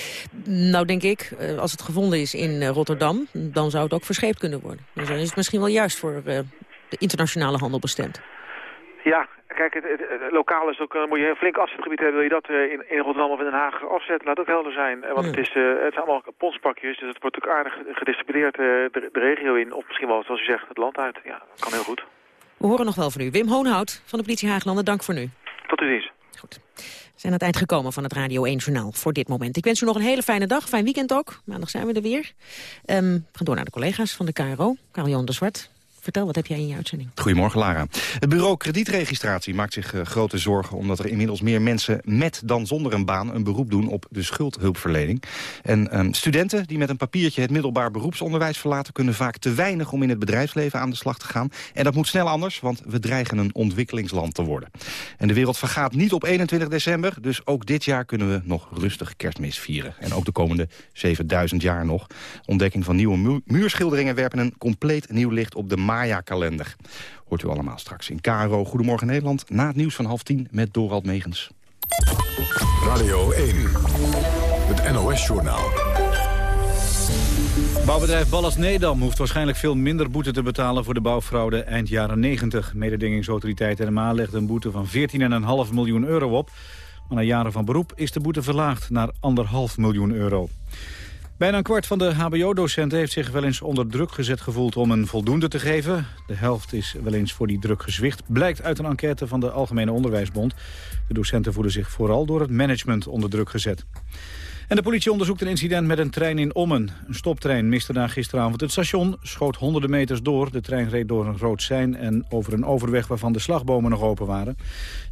Nou denk ik, als het gevonden is in Rotterdam... dan zou het ook verscheept kunnen worden. Dus dan is het misschien wel juist voor de internationale handel bestemd. Ja, kijk, het, het, lokaal is ook, uh, moet je een flink afzetgebied hebben. Wil je dat uh, in, in Rotterdam of in Den Haag afzetten? Laat ook helder zijn. want het, is, uh, het zijn allemaal ponspakjes, dus het wordt ook aardig gedistribueerd de, de, regio in. Of misschien wel, zoals u zegt, het land uit. Ja, kan heel goed. We horen nog wel van u. Wim Hoonhout van de politie Haaglanden, dank voor nu. Tot u ziens. Goed. We zijn aan het eind gekomen van het Radio 1 Journaal voor dit moment. Ik wens u nog een hele fijne dag, fijn weekend ook. Maandag zijn we er weer. Um, we gaan door naar de collega's van de KRO. Karel-Jan de Zwart, Vertel, wat heb jij in je uitzending? Goedemorgen, Lara. Het bureau kredietregistratie maakt zich uh, grote zorgen... omdat er inmiddels meer mensen met dan zonder een baan... een beroep doen op de schuldhulpverlening. En um, studenten die met een papiertje het middelbaar beroepsonderwijs verlaten... kunnen vaak te weinig om in het bedrijfsleven aan de slag te gaan. En dat moet snel anders, want we dreigen een ontwikkelingsland te worden. En de wereld vergaat niet op 21 december... dus ook dit jaar kunnen we nog rustig kerstmis vieren. En ook de komende 7000 jaar nog. Ontdekking van nieuwe mu muurschilderingen werpen een compleet nieuw licht op de Maya-kalender. Hoort u allemaal straks in KRO Goedemorgen Nederland... na het nieuws van half tien met Dorald Megens. Radio 1, het NOS-journaal. Bouwbedrijf Ballas Nedam hoeft waarschijnlijk veel minder boete te betalen voor de bouwfraude eind jaren 90. Mededingingsautoriteit NMA legde een boete van 14,5 miljoen euro op. Maar na jaren van beroep is de boete verlaagd naar 1,5 miljoen euro. Bijna een kwart van de hbo-docenten heeft zich wel eens onder druk gezet gevoeld om een voldoende te geven. De helft is wel eens voor die druk gezwicht, blijkt uit een enquête van de Algemene Onderwijsbond. De docenten voelen zich vooral door het management onder druk gezet. En de politie onderzoekt een incident met een trein in Ommen. Een stoptrein miste daar gisteravond het station, schoot honderden meters door. De trein reed door een rood sein en over een overweg waarvan de slagbomen nog open waren.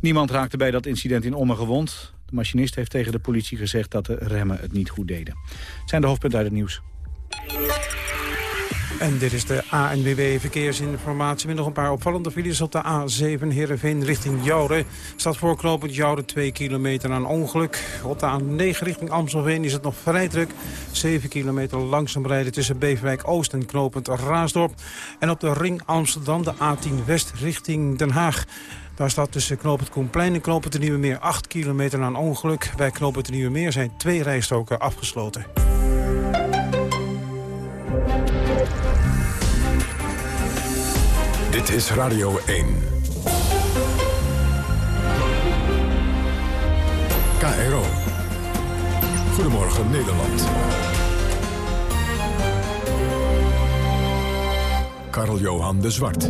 Niemand raakte bij dat incident in Ommen gewond. De machinist heeft tegen de politie gezegd dat de remmen het niet goed deden. Het zijn de hoofdpunten uit het nieuws. En dit is de ANWB Verkeersinformatie met nog een paar opvallende files op de A7 Heerenveen richting Joure. Staat voorknopend Joure 2 kilometer aan ongeluk. Op de A9 richting Amstelveen is het nog vrij druk. 7 kilometer langzaam rijden tussen Beverwijk Oost en knopend Raasdorp. En op de ring Amsterdam de A10 West richting Den Haag. Daar staat tussen knooppunt Koenplein en knooppunt de Nieuwe Meer 8 kilometer aan ongeluk. Bij knooppunt de Nieuwe Meer zijn twee rijstroken afgesloten. Dit is Radio 1. KRO. Goedemorgen Nederland. Karl-Johan de Zwart.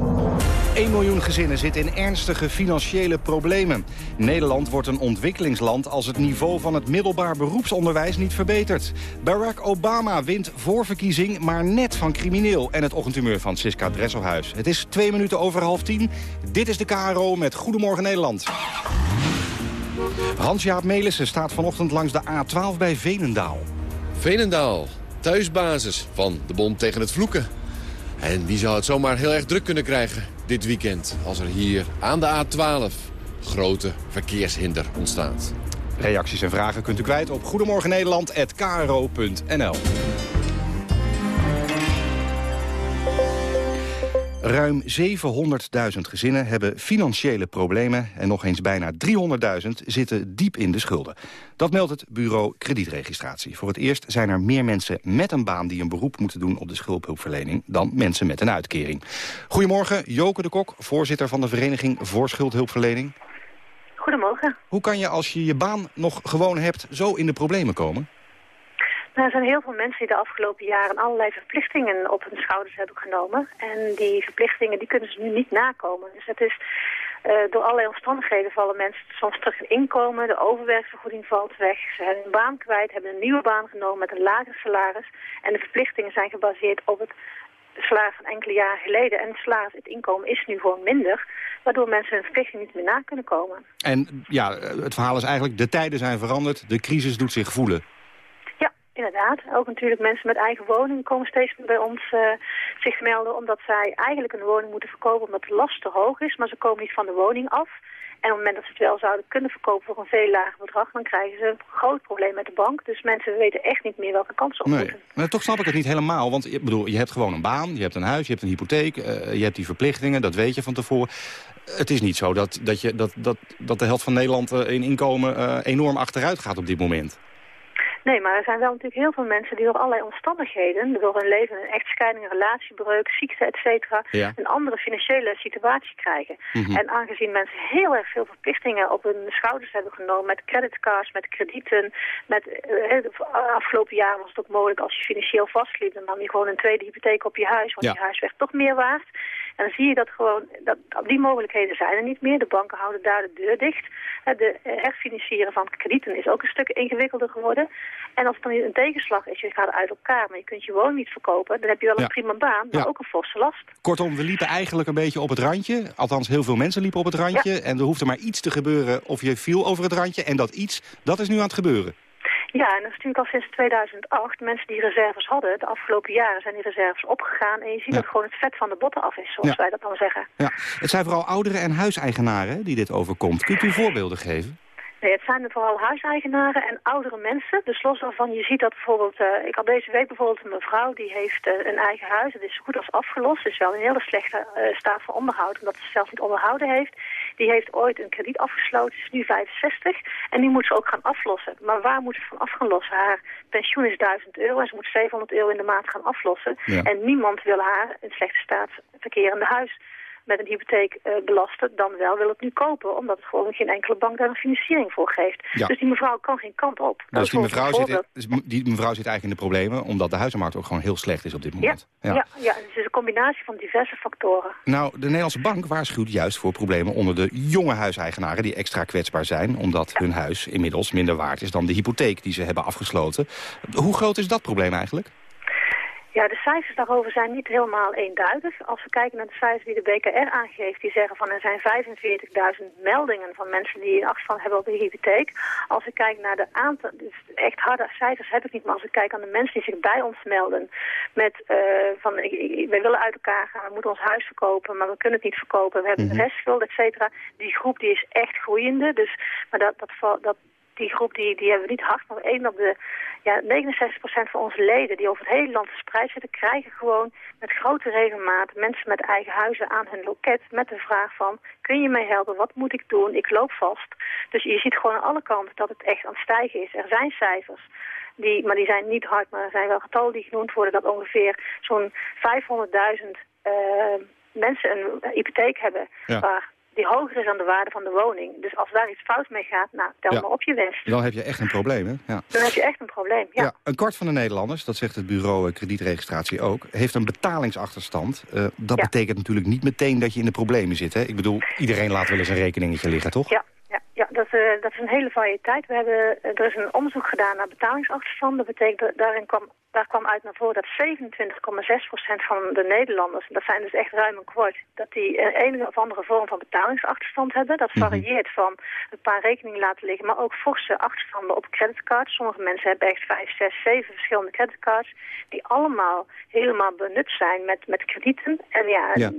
1 miljoen gezinnen zitten in ernstige financiële problemen. Nederland wordt een ontwikkelingsland als het niveau van het middelbaar beroepsonderwijs niet verbetert. Barack Obama wint voorverkiezing, maar net van crimineel. En het ochtendhumeur van Siska Dresselhuis. Het is twee minuten over half tien. Dit is de KRO met Goedemorgen Nederland. Hans-Jaap Melissen staat vanochtend langs de A12 bij Venendaal. Venendaal, thuisbasis van de Bond tegen het Vloeken. En die zou het zomaar heel erg druk kunnen krijgen dit weekend... als er hier aan de A12 grote verkeershinder ontstaat. Reacties en vragen kunt u kwijt op goedemorgennederland.kro.nl. Ruim 700.000 gezinnen hebben financiële problemen... en nog eens bijna 300.000 zitten diep in de schulden. Dat meldt het bureau kredietregistratie. Voor het eerst zijn er meer mensen met een baan... die een beroep moeten doen op de schuldhulpverlening... dan mensen met een uitkering. Goedemorgen, Joke de Kok, voorzitter van de Vereniging voor Schuldhulpverlening. Goedemorgen. Hoe kan je als je je baan nog gewoon hebt zo in de problemen komen? Er zijn heel veel mensen die de afgelopen jaren allerlei verplichtingen op hun schouders hebben genomen. En die verplichtingen die kunnen ze nu niet nakomen. Dus het is, uh, door allerlei omstandigheden vallen mensen soms terug in inkomen. De overwerkvergoeding valt weg. Ze hebben een baan kwijt, hebben een nieuwe baan genomen met een lager salaris. En de verplichtingen zijn gebaseerd op het salaris van enkele jaren geleden. En het salaris, het inkomen is nu gewoon minder. Waardoor mensen hun verplichtingen niet meer na kunnen komen. En ja, het verhaal is eigenlijk, de tijden zijn veranderd. De crisis doet zich voelen. Inderdaad. Ook natuurlijk mensen met eigen woning komen steeds meer bij ons uh, zich melden... omdat zij eigenlijk een woning moeten verkopen omdat de last te hoog is... maar ze komen niet van de woning af. En op het moment dat ze het wel zouden kunnen verkopen voor een veel lager bedrag... dan krijgen ze een groot probleem met de bank. Dus mensen weten echt niet meer welke kans ze op Nee, moeten. maar toch snap ik het niet helemaal. Want ik bedoel, je hebt gewoon een baan, je hebt een huis, je hebt een hypotheek... eh, je hebt die verplichtingen, dat weet je van tevoren. Het is niet zo dat, dat, je, dat, dat, dat de helft van Nederland eh, in inkomen eh, enorm achteruit gaat op dit moment. Nee, maar er zijn wel natuurlijk heel veel mensen die door allerlei omstandigheden... door hun leven, een echtscheiding, een relatiebreuk, ziekte, et cetera... Ja. een andere financiële situatie krijgen. Mhm. En aangezien mensen heel erg veel verplichtingen op hun schouders hebben genomen... met creditcards, met kredieten, met... eh, de afgelopen jaren was het ook mogelijk als je financieel vastliep... dan nam je gewoon een tweede hypotheek op je huis, want Ja. je huis werd toch meer waard. En dan zie je dat gewoon, dat, die mogelijkheden zijn er niet meer. De banken houden daar de deur dicht. De herfinancieren van kredieten is ook een stuk ingewikkelder geworden. En als het dan een tegenslag is, je gaat uit elkaar, maar je kunt je woning niet verkopen, dan heb je wel een Ja. prima baan, maar Ja. ook een forse last. Kortom, we liepen eigenlijk een beetje op het randje. Althans, heel veel mensen liepen op het randje. En er hoefde maar iets te gebeuren of je viel over het randje. En dat iets, dat is nu aan het gebeuren. Ja, en dat is natuurlijk al sinds 2008. Mensen die reserves hadden, de afgelopen jaren zijn die reserves opgegaan. En je ziet Ja. dat gewoon het vet van de botten af is, zoals Ja. wij dat dan zeggen. Ja. Het zijn vooral ouderen en huiseigenaren die dit overkomt. Kunt u voorbeelden geven? Nee, het zijn vooral huiseigenaren en oudere mensen. Dus los daarvan, je ziet dat bijvoorbeeld... eh, ik had deze week bijvoorbeeld een mevrouw die heeft eh, een eigen huis. Het is zo goed als afgelost. Het is wel een hele slechte eh, staat van onderhoud, omdat ze het zelf niet onderhouden heeft. Die heeft ooit een krediet afgesloten, is nu 65. En die moet ze ook gaan aflossen. Maar waar moet ze van af gaan lossen? Haar pensioen is 1000 euro en ze moet 700 euro in de maand gaan aflossen. Ja. En niemand wil haar in slechte staat verkerende huis met een hypotheek eh, belasten, dan wel wil het nu kopen. Omdat het gewoon geen enkele bank daar een financiering voor geeft. Ja. Dus die mevrouw kan geen kant op. Dus die mevrouw, zit, in- dus die mevrouw zit eigenlijk in de problemen... omdat de huizenmarkt ook gewoon heel slecht is op dit moment. Ja, ja. Ja, het is een combinatie van diverse factoren. Nou, de Nederlandse bank waarschuwt juist voor problemen onder de jonge huiseigenaren... die extra kwetsbaar zijn, omdat hun huis inmiddels minder waard is... dan de hypotheek die ze hebben afgesloten. Hoe groot is dat probleem eigenlijk? Ja, de cijfers daarover zijn niet helemaal eenduidig. Als we kijken naar de cijfers die de BKR aangeeft, die zeggen van er zijn 45.000 meldingen van mensen die een achterstand hebben op de hypotheek. Als we kijken naar de aantal, dus echt harde cijfers heb ik niet, maar als we kijken aan de mensen die zich bij ons melden met eh, van ik, ik- wij willen uit elkaar gaan, we moeten ons huis verkopen, maar we kunnen het niet verkopen, we hebben een restschuld, et cetera. Die groep die is echt groeiende, dus maar dat, dat, dat die groep die, die hebben we niet hard, maar één op de ja, 69% van onze leden die over het hele land verspreid zitten, krijgen gewoon met grote regelmaat mensen met eigen huizen aan hun loket met de vraag van, kun je mij helpen, wat moet ik doen, ik loop vast. Dus je ziet gewoon aan alle kanten dat het echt aan het stijgen is. Er zijn cijfers. Die, maar die zijn niet hard, maar er zijn wel getallen die genoemd worden dat ongeveer zo'n 500.000 eh, mensen een hypotheek hebben Ja. waar die hoger is dan de waarde van de woning. Dus als daar iets fout mee gaat, nou, tel Ja. maar op je winst. Dan heb je echt een probleem, hè? Ja. Dan heb je echt een probleem, ja. Ja, een kwart van de Nederlanders, dat zegt het bureau eh, kredietregistratie ook... heeft een betalingsachterstand. Eh, dat betekent natuurlijk niet meteen dat je in de problemen zit. Hè? Ik bedoel, iedereen laat wel eens een rekeningetje liggen, toch? Ja, ja, dat, eh, dat is een hele variëteit. We hebben, eh, er is een onderzoek gedaan naar betalingsachterstand. Dat betekent, dat- daarin kwam, daar kwam uit naar voren dat 27,6% van de Nederlanders, dat zijn dus echt ruim een kwart, dat die een enige of andere vorm van betalingsachterstand hebben. Dat Mhm. varieert van een paar rekeningen laten liggen, maar ook forse achterstanden op creditcards. Sommige mensen hebben echt 5, 6, 7 verschillende creditcards, die allemaal helemaal benut zijn met, met kredieten. En ja, Ja.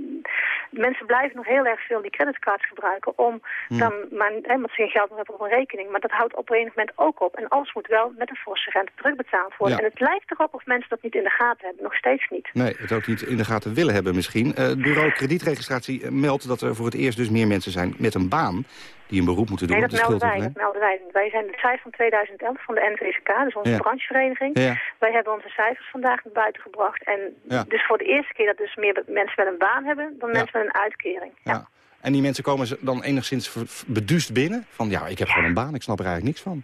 Mensen blijven nog heel erg veel die creditcards gebruiken om Hmm. dan maar hè, omdat ze geen geld meer hebben op een rekening. Maar dat houdt op een gegeven moment ook op. En alles moet wel met een forse rente terugbetaald worden. Ja. En het lijkt erop of mensen dat niet in de gaten hebben. Nog steeds niet. Nee, het ook niet in de gaten willen hebben misschien. Het bureau kredietregistratie eh, meldt dat er voor het eerst dus meer mensen zijn met een baan... die een beroep moeten doen Nee, dat de melden wij. Dat melden wij. Wij zijn de cijfers van 2011 van de NVSK, dus onze Ja. branchevereniging. Ja. Wij hebben onze cijfers vandaag naar buiten gebracht. En Ja. dus voor de eerste keer dat dus meer mensen met een baan hebben dan mensen met een uitkering. Ja. En die mensen komen dan enigszins beduust binnen? Van ja, ik heb gewoon een baan, ik snap er eigenlijk niks van.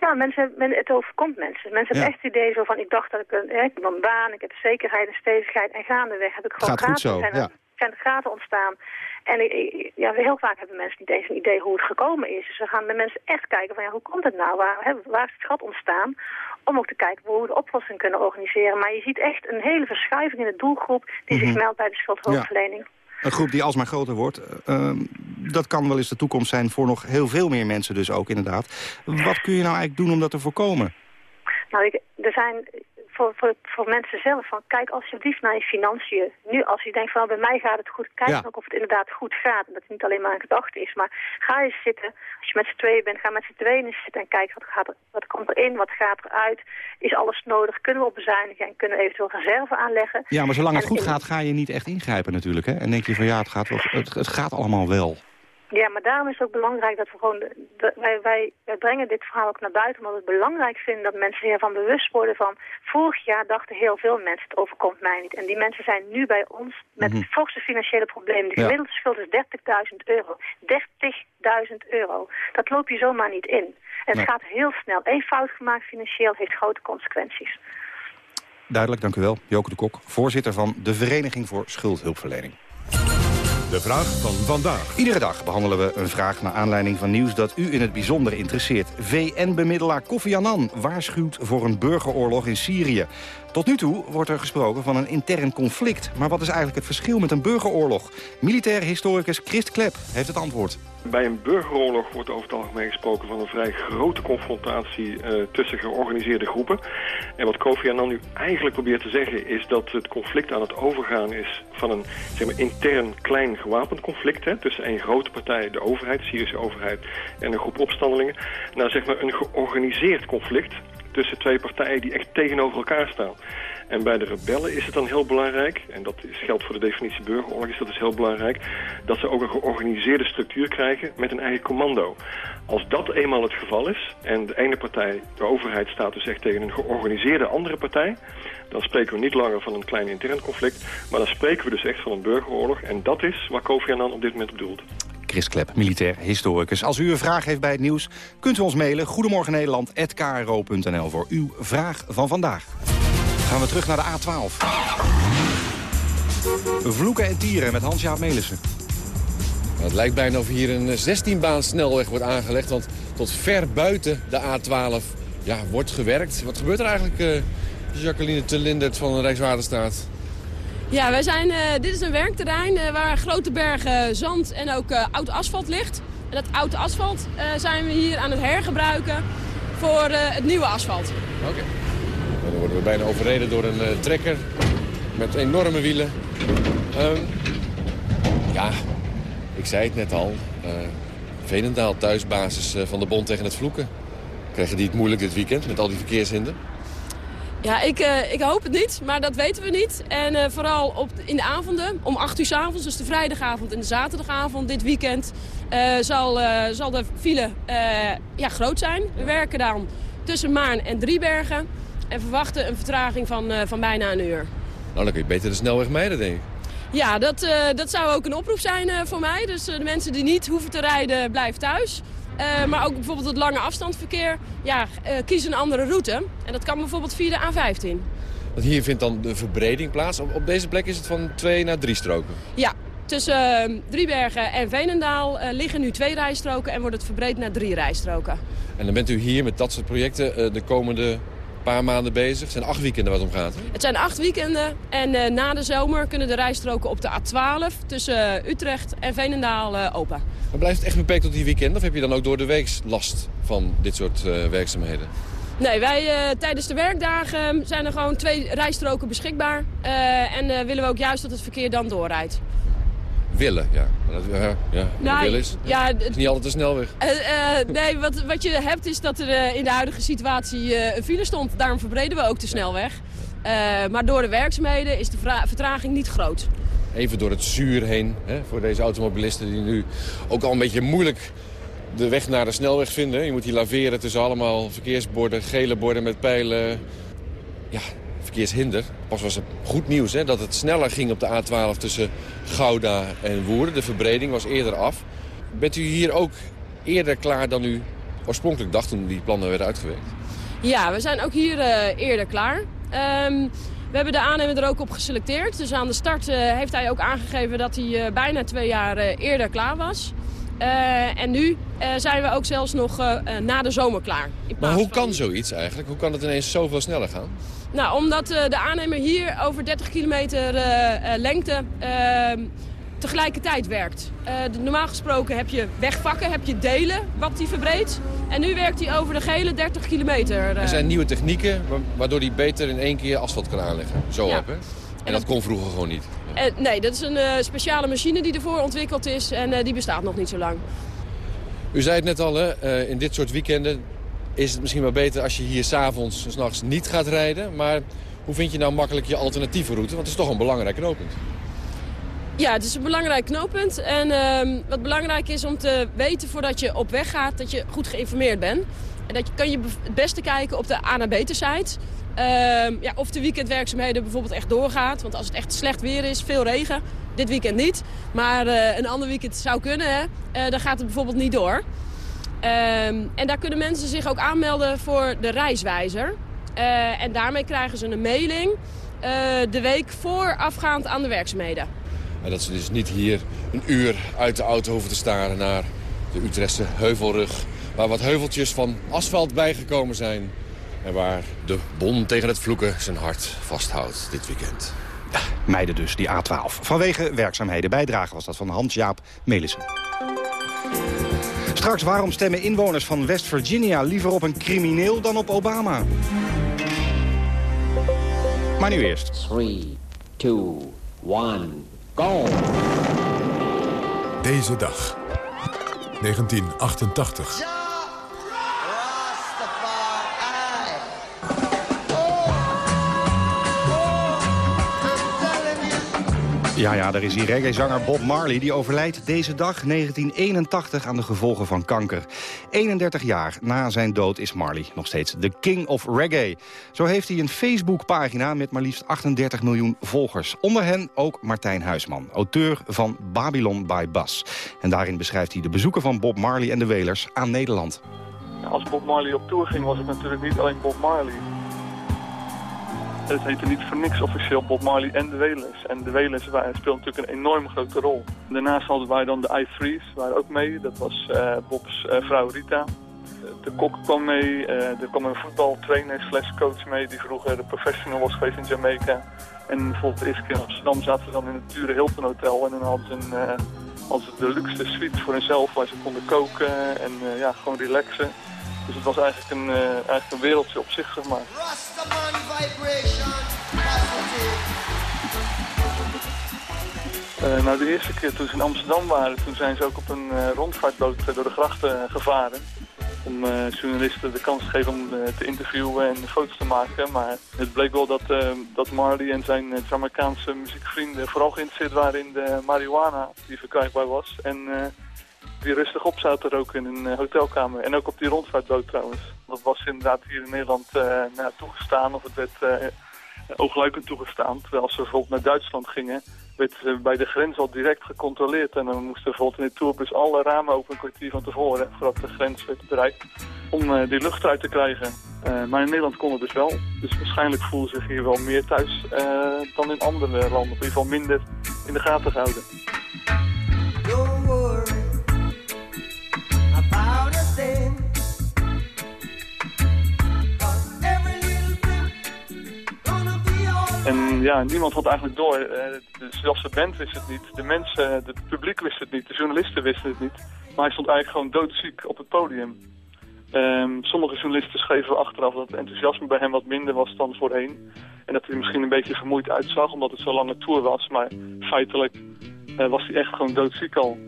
Ja, mensen, men, het overkomt mensen. Mensen hebben echt het idee zo van, ik dacht dat ik een, hè, ik heb een baan, ik heb zekerheid en stevigheid. En gaandeweg heb ik gewoon Gaat goed zo, ja. Zijn er gaten ontstaan. En ja, heel vaak hebben mensen niet eens een idee hoe het gekomen is. Dus we gaan met mensen echt kijken van, ja, hoe komt het nou? Waar, hè, waar is het gat ontstaan? Om ook te kijken hoe we de oplossing kunnen organiseren. Maar je ziet echt een hele verschuiving in de doelgroep die zich Mhm. meldt bij de schuldhulpverlening. Een groep die alsmaar groter wordt. eh, ehm, dat kan wel eens de toekomst zijn voor nog heel veel meer mensen dus ook inderdaad. Wat kun je nou eigenlijk doen om dat te voorkomen? Nou, ik, er zijn voor, voor, voor mensen zelf. Van, kijk alsjeblieft naar je financiën. Nu, als je denkt van nou, bij mij gaat het goed, kijk Ja. ook of het inderdaad goed gaat. En dat het niet alleen maar een gedachte is. Maar ga eens zitten. Als je met z'n tweeën bent, ga met z'n tweeën eens zitten en kijk wat, gaat er, wat komt erin, wat gaat eruit. Is alles nodig? Kunnen we op bezuinigen en kunnen we eventueel reserve aanleggen? Ja, maar zolang het En goed gaat, ga je niet echt ingrijpen natuurlijk. Hè? En denk je van ja, het gaat, wel, het, het gaat allemaal wel. Ja, maar daarom is het ook belangrijk dat we gewoon... wij, wij, wij brengen dit verhaal ook naar buiten omdat we het belangrijk vinden dat mensen zich ervan bewust worden van... Vorig jaar dachten heel veel mensen, het overkomt mij niet. En die mensen zijn nu bij ons met Mhm. forse financiële problemen. De Ja. gemiddelde schuld is 30.000 euro. 30.000 euro. Dat loop je zomaar niet in. En het Nee. gaat heel snel. Eén fout gemaakt financieel heeft grote consequenties. Duidelijk, dank u wel. Joke de Kok, voorzitter van de Vereniging voor Schuldhulpverlening. De vraag van vandaag. Iedere dag behandelen we een vraag naar aanleiding van nieuws dat u in het bijzonder interesseert. VN-bemiddelaar Kofi Annan waarschuwt voor een burgeroorlog in Syrië. Tot nu toe wordt er gesproken van een intern conflict. Maar wat is eigenlijk het verschil met een burgeroorlog? Militair historicus Christ Klep heeft het antwoord. Bij een burgeroorlog wordt over het algemeen gesproken van een vrij grote confrontatie eh, tussen georganiseerde groepen. En wat Kofi Annan nu eigenlijk probeert te zeggen is dat het conflict aan het overgaan is van een zeg maar, intern klein gewapend conflict hè, tussen één grote partij, de overheid, de Syrische overheid, en een groep opstandelingen, naar zeg maar, een georganiseerd conflict tussen twee partijen die echt tegenover elkaar staan. En bij de rebellen is het dan heel belangrijk, en dat is, geldt voor de definitie burgeroorlog, is dat dus heel belangrijk, dat ze ook een georganiseerde structuur krijgen met een eigen commando. Als dat eenmaal het geval is, en de ene partij, de overheid, staat dus echt tegen een georganiseerde andere partij, dan spreken we niet langer van een klein intern conflict, maar dan spreken we dus echt van een burgeroorlog. En dat is waar Kofi Annan op dit moment bedoelt. Chris Klep, militair historicus. Als u een vraag heeft bij het nieuws, kunt u ons mailen. Goedemorgen Nederland@kro.nl voor uw vraag van vandaag. Gaan we terug naar de A12. Vloeken en tieren met Hans-Jaap Melissen. Het lijkt bijna of hier een 16-baan snelweg wordt aangelegd. Want tot ver buiten de A12 ja, wordt gewerkt. Wat gebeurt er eigenlijk, eh, Jacqueline Telindert van de Rijkswaterstaat? Ja, wij zijn, eh, dit is een werkterrein eh, waar grote bergen zand en ook eh, oud asfalt ligt. En dat oude asfalt eh, zijn we hier aan het hergebruiken voor eh, het nieuwe asfalt. Oké. Dan worden we bijna overreden door een eh, trekker met enorme wielen. Ehm, ja, ik zei het net al. eh Venendaal, thuisbasis eh, van de Bond tegen het Vloeken. Krijgen die het moeilijk dit weekend met al die verkeershinder? Ja, ik, ik hoop het niet, maar dat weten we niet. En vooral op, in de avonden, om 8 uur s avonds, dus de vrijdagavond en de zaterdagavond dit weekend, zal, zal de file ja, groot zijn. We werken dan tussen Maarn en Driebergen en verwachten een vertraging van, eh, van bijna een uur. Nou, dan kun je beter de snelweg mijden, denk ik. Ja, dat, eh, dat zou ook een oproep zijn eh, voor mij. Dus de mensen die niet hoeven te rijden, blijf thuis. Maar ook bijvoorbeeld het lange afstandsverkeer, ja, kies een andere route. En dat kan bijvoorbeeld via de A15. Want hier vindt dan de verbreding plaats. Op, op deze plek is het van twee naar drie stroken. Ja, tussen Driebergen en Veenendaal liggen nu twee rijstroken en wordt het verbreed naar drie rijstroken. En dan bent u hier met dat soort projecten de komende paar maanden bezig. Het zijn acht weekenden wat om gaat. hè? Het zijn acht weekenden en eh, na de zomer kunnen de rijstroken op de A12 tussen eh, Utrecht en Veenendaal eh, open. Maar blijft het echt beperkt tot die weekend? Of heb je dan ook door de week last van dit soort werkzaamheden? Nee, wij tijdens de werkdagen zijn er gewoon twee rijstroken beschikbaar. En willen we ook juist dat het verkeer dan doorrijdt. Willen, ja. Dat, ja, ja. Nou, willen is, ja, het is niet altijd de snelweg. Eh, eh, nee, wat, wat je hebt is dat er eh, in de huidige situatie eh, een file stond. Daarom verbreden we ook de snelweg. Eh, maar door de werkzaamheden is de vertraging niet groot. Even door het zuur heen hè, voor deze automobilisten die nu ook al een beetje moeilijk de weg naar de snelweg vinden. Je moet hier laveren tussen allemaal verkeersborden, gele borden met pijlen. Ja, verkeershinder. Pas was het goed nieuws hè, dat het sneller ging op de A12 tussen Gouda en Woerden. De verbreding was eerder af. Bent u hier ook eerder klaar dan u oorspronkelijk dacht toen die plannen werden uitgewerkt? Ja, we zijn ook hier eh, eerder klaar. Ehm, we hebben de aannemer er ook op geselecteerd. Dus aan de start eh, heeft hij ook aangegeven dat hij eh, bijna twee jaar eerder klaar was. Eh, en nu eh, zijn we ook zelfs nog eh, na de zomer klaar. Maar hoe kan zoiets eigenlijk? Hoe kan het ineens zoveel sneller gaan? Nou, omdat de aannemer hier over 30 kilometer lengte ehm, tegelijkertijd werkt. normaal gesproken heb je wegvakken, heb je delen wat die verbreedt. En nu werkt hij over de gehele 30 kilometer. Er zijn nieuwe technieken waardoor hij beter in één keer asfalt kan aanleggen. Zo op, hè? En dat kon vroeger gewoon niet. Nee, dat is een speciale machine die ervoor ontwikkeld is en die bestaat nog niet zo lang. U zei het net al, hè? in dit soort weekenden is het misschien wel beter als je hier s'avonds en s'nachts niet gaat rijden. Maar hoe vind je nou makkelijk je alternatieve route? Want het is toch een belangrijk knooppunt. Ja, het is een belangrijk knooppunt. En uh, wat belangrijk is om te weten voordat je op weg gaat... dat je goed geïnformeerd bent. En dat je, kan je het beste kijken op de A naar Beter site. Uh, ja, of de weekendwerkzaamheden bijvoorbeeld echt doorgaat. Want als het echt slecht weer is, veel regen. Dit weekend niet. Maar uh, een ander weekend zou kunnen. Hè, uh, dan gaat het bijvoorbeeld niet door. Ehm, en daar kunnen mensen zich ook aanmelden voor de reiswijzer. Uh, en daarmee krijgen ze een mailing de week voorafgaand aan de werkzaamheden. En dat ze dus niet hier een uur uit de auto hoeven te staren naar de Utrechtse heuvelrug. Waar wat heuveltjes van asfalt bijgekomen zijn. En waar de bon tegen het vloeken zijn hart vasthoudt dit weekend. Ja, meiden dus, die A12. Vanwege werkzaamheden. Bijdrage was dat van Hans-Jaap Melissen. Straks, waarom stemmen inwoners van West Virginia liever op een crimineel dan op Obama? Maar nu eerst. 3, 2, 1... Go! Deze dag, 1988. Ja, ja, er is hier reggae-zanger Bob Marley. Die overlijdt deze dag, 1981, aan de gevolgen van kanker. 31 jaar na zijn dood is Marley nog steeds de king of reggae. Zo heeft hij een Facebook-pagina met maar liefst 38 miljoen volgers. Onder hen ook Martijn Huisman, auteur van Babylon by Bas. En daarin beschrijft hij de bezoeken van Bob Marley en de Welers aan Nederland. Als Bob Marley op tour ging, was het natuurlijk niet alleen Bob Marley. Het heette niet voor niks officieel Bob Marley en de Wailers. En de Wailers speelden natuurlijk een enorm grote rol. Daarnaast hadden wij dan de I-Threes, waren ook mee. Dat was uh, Bob's uh, vrouw Rita. De kok kwam mee, uh, er kwam een voetbaltrainer slash coach mee... die vroeger de professional was geweest in Jamaica. En bijvoorbeeld de eerste keer in Amsterdam zaten ze dan in het dure Hilton Hotel. En dan hadden ze een, hadden de luxe suite voor hunzelf waar ze konden koken en ja, gewoon relaxen. Dus het was eigenlijk een, uh, eigenlijk een wereldje op zich, zeg maar. Uh, nou, de eerste keer toen ze in Amsterdam waren, toen zijn ze ook op een uh, rondvaartboot door de grachten gevaren. Om journalisten de kans te geven om te interviewen en foto's te maken. Maar het bleek wel dat, dat Marley en zijn Jamaicaanse muziekvrienden vooral geïnteresseerd waren in de marihuana die verkrijgbaar was. En die rustig op zaten roken in een eh, hotelkamer. En ook op die rondvaartboot trouwens. Dat was inderdaad hier in Nederland nou, toegestaan of het werd uh, oogluikend toegestaan. Terwijl ze bijvoorbeeld naar Duitsland gingen, werd bij de grens al direct gecontroleerd. En dan moesten bijvoorbeeld in de tourbus alle ramen open een kwartier van tevoren, voordat de grens werd bereikt, om die lucht eruit te krijgen. maar in Nederland kon het dus wel. Dus waarschijnlijk voelden ze zich hier wel meer thuis dan in andere landen. Of in ieder geval minder in de gaten gehouden. Ja, niemand had eigenlijk door. Uh, zelfs de band wist het niet, de mensen, het publiek wist het niet, de journalisten wisten het niet. Maar hij stond eigenlijk gewoon doodziek op het podium. Um, sommige journalisten schreven achteraf dat het enthousiasme bij hem wat minder was dan voorheen. En dat hij misschien een beetje vermoeid uitzag, omdat het zo'n lange tour was. Maar feitelijk uh, was hij echt gewoon doodziek al.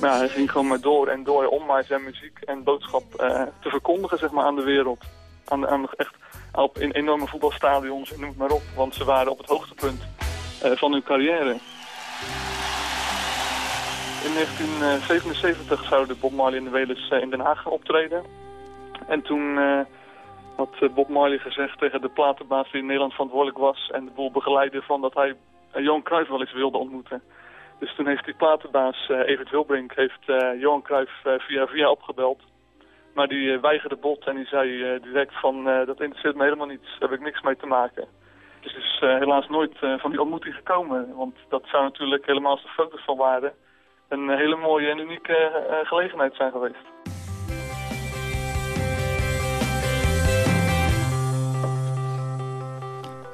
Maar hij ging gewoon maar door en door om maar zijn muziek en boodschap uh, te verkondigen zeg maar, aan de wereld. Aan, aan echt op, in enorme voetbalstadions, noem het maar op. Want ze waren op het hoogtepunt uh, van hun carrière. In 1977 zouden Bob Marley en de Welers uh, in Den Haag optreden. En toen had Bob Marley gezegd tegen de platenbaas die in Nederland verantwoordelijk was... en de boel begeleiden van dat hij Johan Cruijff wel eens wilde ontmoeten. Dus toen heeft die platenbaas uh, Evert Wilbrink heeft, uh, Johan Cruijff uh, via via opgebeld. Maar die weigerde bot en die zei direct van dat interesseert me helemaal niets, daar heb ik niks mee te maken. Dus het is helaas nooit van die ontmoeting gekomen. Want dat zou natuurlijk helemaal als de foto's van waren een hele mooie en unieke gelegenheid zijn geweest.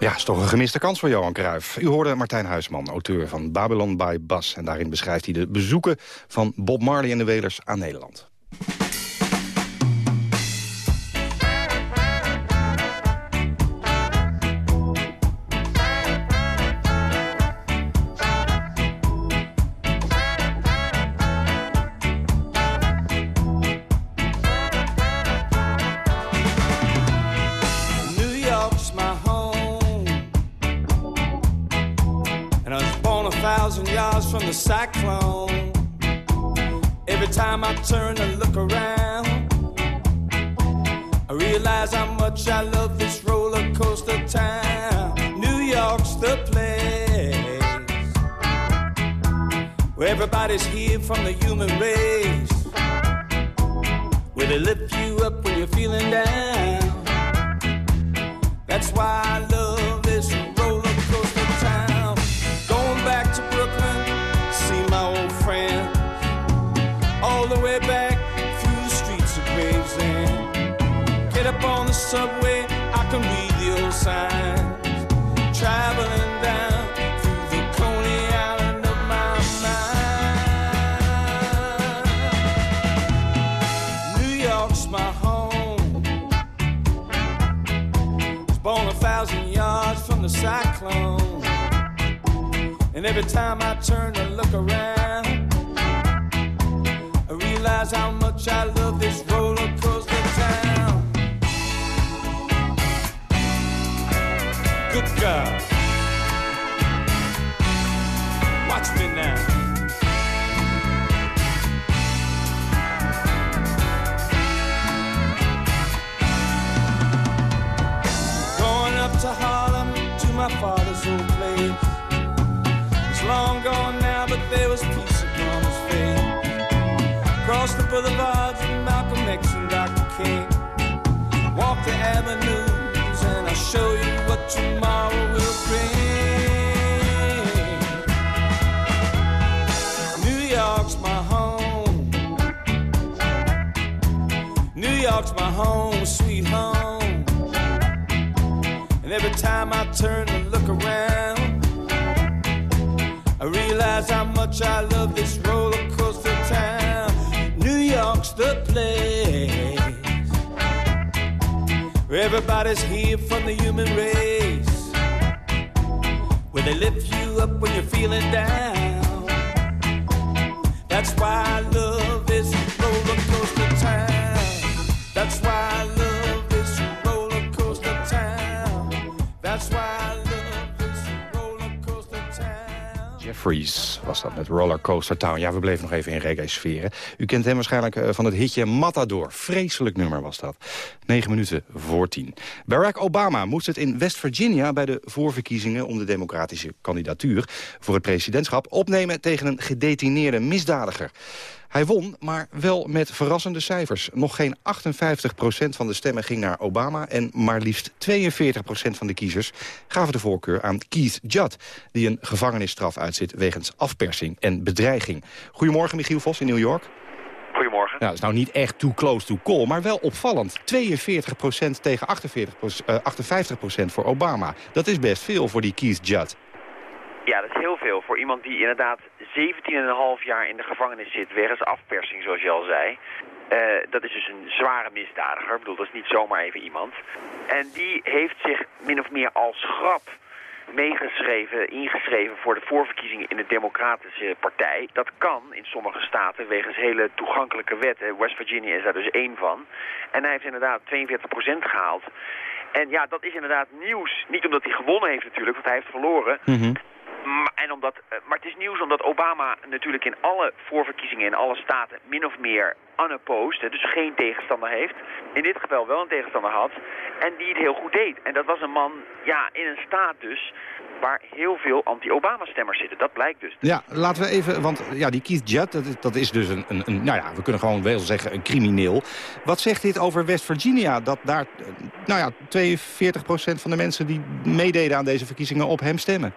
Ja, is toch een gemiste kans voor Johan Cruijff. U hoorde Martijn Huisman, auteur van Babylon by Bas. En daarin beschrijft hij de bezoeken van Bob Marley en de Welers aan Nederland. The boulevards of Malcolm X and Dr. King. Walk the avenues and I'll show you what tomorrow will bring. New York's my home. New York's my home, sweet home. And every time I turn and look around, I realize how much I love this roller coaster. New the place everybody's here from the human race, where they lift you up when you're feeling down. That's why love this roller coaster town. That's why love this roller coaster town. That's why love this roller coaster town. Jeffries was dat met Rollercoaster Town. Ja, we bleven nog even in reggae-sferen. U kent hem waarschijnlijk eh, van het hitje Matador. Vreselijk nummer was dat. 9 minuten voor 10. Barack Obama moest het in West Virginia... bij de voorverkiezingen om de democratische kandidatuur... voor het presidentschap opnemen tegen een gedetineerde misdadiger. Hij won, maar wel met verrassende cijfers. Nog geen 58% van de stemmen ging naar Obama... en maar liefst 42% van de kiezers gaven de voorkeur aan Keith Judd... die een gevangenisstraf uitzit wegens afpersing en bedreiging. Goedemorgen, Michiel Vos in New York. Goedemorgen. Nou, dat is nou niet echt too close to call, maar wel opvallend. 42% tegen 48 eh, 58% voor Obama. Dat is best veel voor die Keith Judd. Ja, dat is heel veel voor iemand die inderdaad 17,5 jaar in de gevangenis zit wegens afpersing, zoals je al zei. Eh, dat is dus een zware misdadiger. Ik bedoel, dat is niet zomaar even iemand. En die heeft zich min of meer als grap meegeschreven, ingeschreven voor de voorverkiezingen in de Democratische Partij. Dat kan in sommige staten wegens hele toegankelijke wetten. West Virginia is daar dus één van. En hij heeft inderdaad 42% gehaald. En ja, dat is inderdaad nieuws. Niet omdat hij gewonnen heeft natuurlijk, want hij heeft verloren. Maar, en omdat, eh, maar het is nieuws omdat Obama natuurlijk in alle voorverkiezingen in alle staten min of meer unopposed, dus geen tegenstander heeft. In dit geval wel een tegenstander had en die het heel goed deed. En dat was een man, ja, in een staat dus waar heel veel anti-Obama-stemmers zitten. Dat blijkt dus. Ja, laten we even, want ja, die Keith Judd, dat, is- dat is dus een, een, een, nou ja, we kunnen gewoon wel zeggen een crimineel. Wat zegt dit over West Virginia, dat daar, eh, nou ja, 42% van de mensen die meededen aan deze verkiezingen op hem stemmen?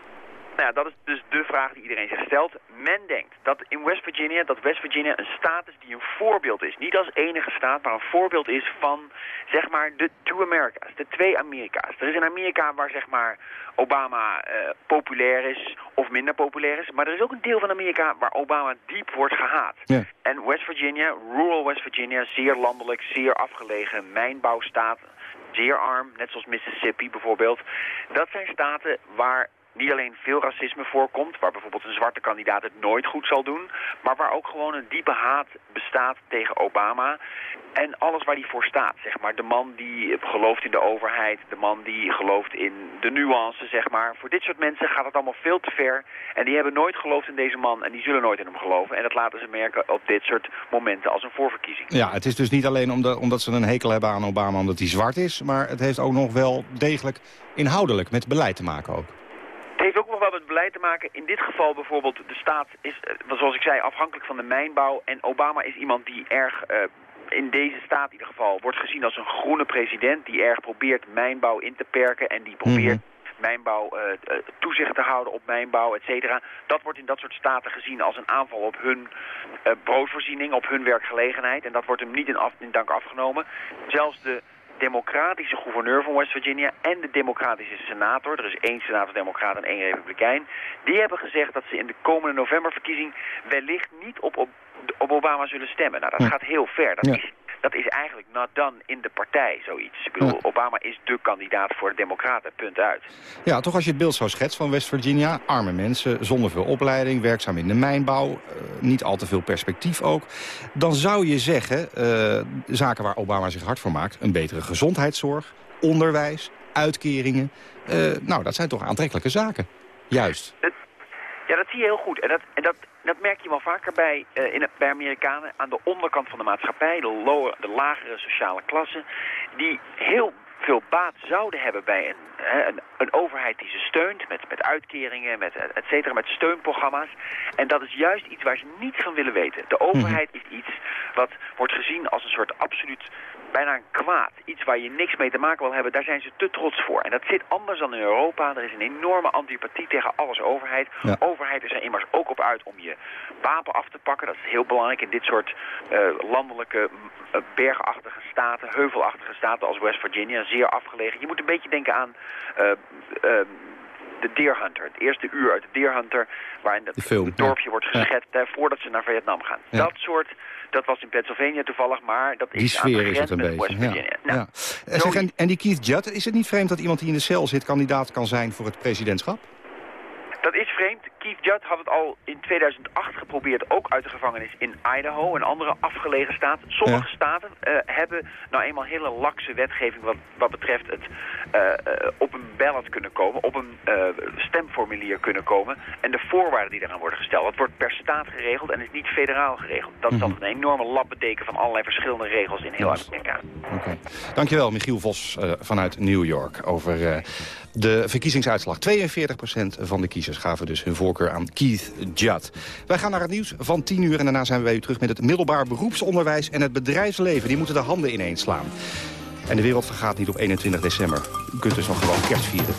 Nou ja, dat is dus de vraag die iedereen zich stelt. Men denkt dat in West Virginia, dat West Virginia een staat is die een voorbeeld is. Niet als enige staat, maar een voorbeeld is van, zeg maar, de two America's. De twee Amerika's. Er is een Amerika waar, zeg maar, Obama uh, populair is of minder populair is. Maar er is ook een deel van Amerika waar Obama diep wordt gehaat. Ja. En West Virginia, rural West Virginia, zeer landelijk, zeer afgelegen mijnbouwstaat zeer arm, net zoals Mississippi bijvoorbeeld. Dat zijn staten waar niet alleen veel racisme voorkomt, waar bijvoorbeeld een zwarte kandidaat het nooit goed zal doen, maar waar ook gewoon een diepe haat bestaat tegen Obama en alles waar hij voor staat, zeg maar. De man die gelooft in de overheid, de man die gelooft in de nuance, zeg maar. Voor dit soort mensen gaat het allemaal veel te ver en die hebben nooit geloofd in deze man en die zullen nooit in hem geloven. En dat laten ze merken op dit soort momenten als een voorverkiezing. Ja, het is dus niet alleen omdat, omdat ze een hekel hebben aan Obama omdat hij zwart is, maar het heeft ook nog wel degelijk inhoudelijk met beleid te maken ook. Nog wel met beleid te maken. In dit geval bijvoorbeeld, de staat is, eh, zoals ik zei, afhankelijk van de mijnbouw. En Obama is iemand die erg, uh, in deze staat in ieder geval, wordt gezien als een groene president. Die erg probeert mijnbouw in te perken en die probeert... Mm mijnbouw, uh, toezicht te houden op mijnbouw, et cetera. Dat wordt in dat soort staten gezien als een aanval op hun uh, broodvoorziening, op hun werkgelegenheid. En dat wordt hem niet in, af, in dank afgenomen. Zelfs de democratische gouverneur van West Virginia en de democratische senator, er is één senator-democraat en één republikein, die hebben gezegd dat ze in de komende novemberverkiezing wellicht niet op, op, op Obama zullen stemmen. Nou, dat gaat heel ver. Dat, is, dat is eigenlijk not done in de partij, zoiets. Ik bedoel, Obama is de kandidaat voor de democraten, punt uit. Ja, toch als je het beeld zo schetst van West Virginia, arme mensen, zonder veel opleiding, werkzaam in de mijnbouw, uh, niet al te veel perspectief ook, dan zou je zeggen, uh, zaken waar Obama zich hard voor maakt, een betere gezondheidszorg, onderwijs, uitkeringen, uh, nou, dat zijn toch aantrekkelijke zaken. Juist. Ja, dat zie je heel goed. En dat, en dat, dat merk je wel vaker bij, uh, in, bij Amerikanen aan de onderkant van de maatschappij, de, lower, de lagere sociale klasse, die heel veel baat zouden hebben bij een, hè, een, een, overheid die ze steunt, met, met uitkeringen, met, et cetera, met steunprogramma's. En dat is juist iets waar ze niets van willen weten. De overheid is iets wat wordt gezien als een soort absoluut bijna een kwaad. Iets waar je niks mee te maken wil hebben, daar zijn ze te trots voor. En dat zit anders dan in Europa. Er is een enorme antipathie tegen alles overheid. Ja. Overheid is er immers ook op uit om je wapen af te pakken. Dat is heel belangrijk in dit soort uh, landelijke, uh, bergachtige staten, heuvelachtige staten als West Virginia. Zeer afgelegen. Je moet een beetje denken aan... Uh, de Deer Hunter. Het eerste uur uit de Deer Hunter, waarin het film, dorpje ja. wordt geschetst ja. voordat ze naar Vietnam gaan. Ja. Dat soort, dat was in Pennsylvania toevallig, maar dat die is sfeer aan de is het een beetje. Ja. Nou, ja. Zeg, en, en die Keith Judd, is het niet vreemd dat iemand die in de cel zit kandidaat kan zijn voor het presidentschap? Dat is vreemd. Keith Judd had het al in 2008 geprobeerd, ook uit de gevangenis in Idaho, een andere afgelegen staat. Sommige Ja. staten uh, hebben nou eenmaal hele lakse wetgeving wat, wat betreft het uh, uh, op een ballot kunnen komen, op een stemformulier kunnen komen en de voorwaarden die eraan worden gesteld. Dat wordt per staat geregeld en is niet federaal geregeld. Dat is Mhm. dan een enorme lappendeken van allerlei verschillende regels in heel Amerika. Oké. Dankjewel, Michiel Vos vanuit New York over de verkiezingsuitslag. 42% van de kiezers gaven dus hun voorkeur aan Keith Judd. Wij gaan naar het nieuws van 10 uur en daarna zijn we u terug met het middelbaar beroepsonderwijs en het bedrijfsleven. Die moeten de handen ineens slaan. En de wereld vergaat niet op 21 december. U kunt dus nog gewoon kerst vieren.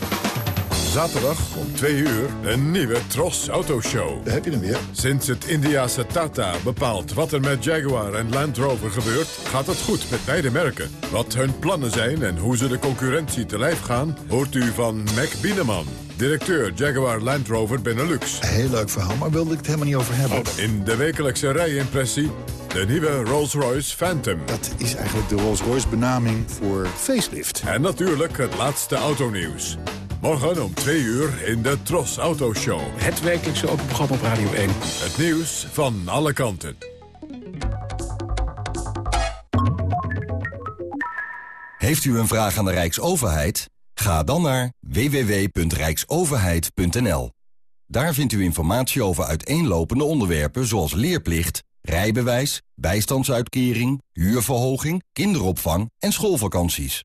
Zaterdag om 2 uur een nieuwe Tros Autoshow. Daar heb je hem weer. Sinds het Indiase Tata bepaalt wat er met Jaguar en Land Rover gebeurt... gaat het goed met beide merken. Wat hun plannen zijn en hoe ze de concurrentie te lijf gaan... hoort u van Mac Bieneman, directeur Jaguar Land Rover Benelux. Heel leuk verhaal, maar wilde ik het helemaal niet over hebben. In de wekelijkse rijimpressie de nieuwe Rolls-Royce Phantom. Dat is eigenlijk de Rolls-Royce benaming voor facelift. En natuurlijk het laatste autonieuws. Morgen om 2 uur in de Tros Auto Show. Het wekelijkse autoprogramma op Radio 1. Het nieuws van alle kanten. Heeft u een vraag aan de Rijksoverheid? Ga dan naar www.rijksoverheid.nl. Daar vindt u informatie over uiteenlopende onderwerpen zoals leerplicht, rijbewijs, bijstandsuitkering, huurverhoging, kinderopvang en schoolvakanties.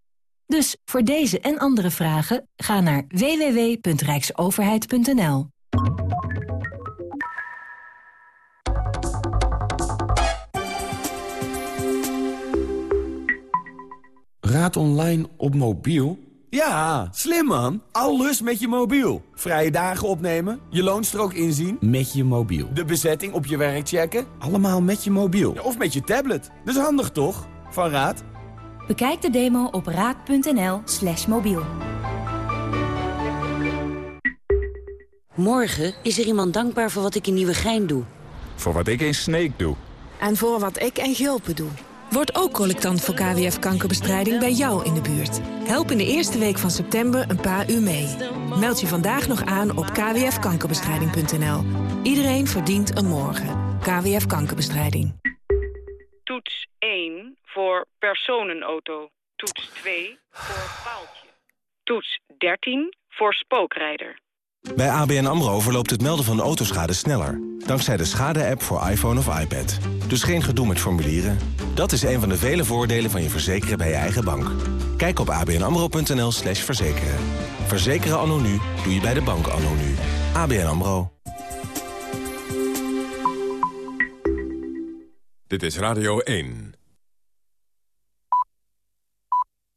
Dus voor deze en andere vragen ga naar www.rijksoverheid.nl. Raad online op mobiel? Ja, slim man. Alles met je mobiel. Vrije dagen opnemen, je loonstrook inzien. Met je mobiel. De bezetting op je werk checken. Allemaal met je mobiel. Of met je tablet. Dat is handig toch? Van Raad. Bekijk de demo op raad.nl slash mobiel. Morgen is er iemand dankbaar voor wat ik in Nieuwegein doe. Voor wat ik in Sneek doe. En voor wat ik in Gulpen doe. Word ook collectant voor KWF-kankerbestrijding bij jou in de buurt. Help in de eerste week van september een paar uur mee. Meld je vandaag nog aan op kwfkankerbestrijding.nl. Iedereen verdient een morgen. KWF Kankerbestrijding. Toets 1 voor personenauto. Toets 2 voor paaltje. Toets 13 voor spookrijder. Bij ABN AMRO verloopt het melden van autoschade sneller. Dankzij de schade-app voor iPhone of iPad. Dus geen gedoe met formulieren. Dat is een van de vele voordelen van je verzekeren bij je eigen bank. Kijk op abnamro.nl slash verzekeren. Verzekeren anno nu doe je bij de bank anno nu. ABN AMRO. Dit is Radio 1.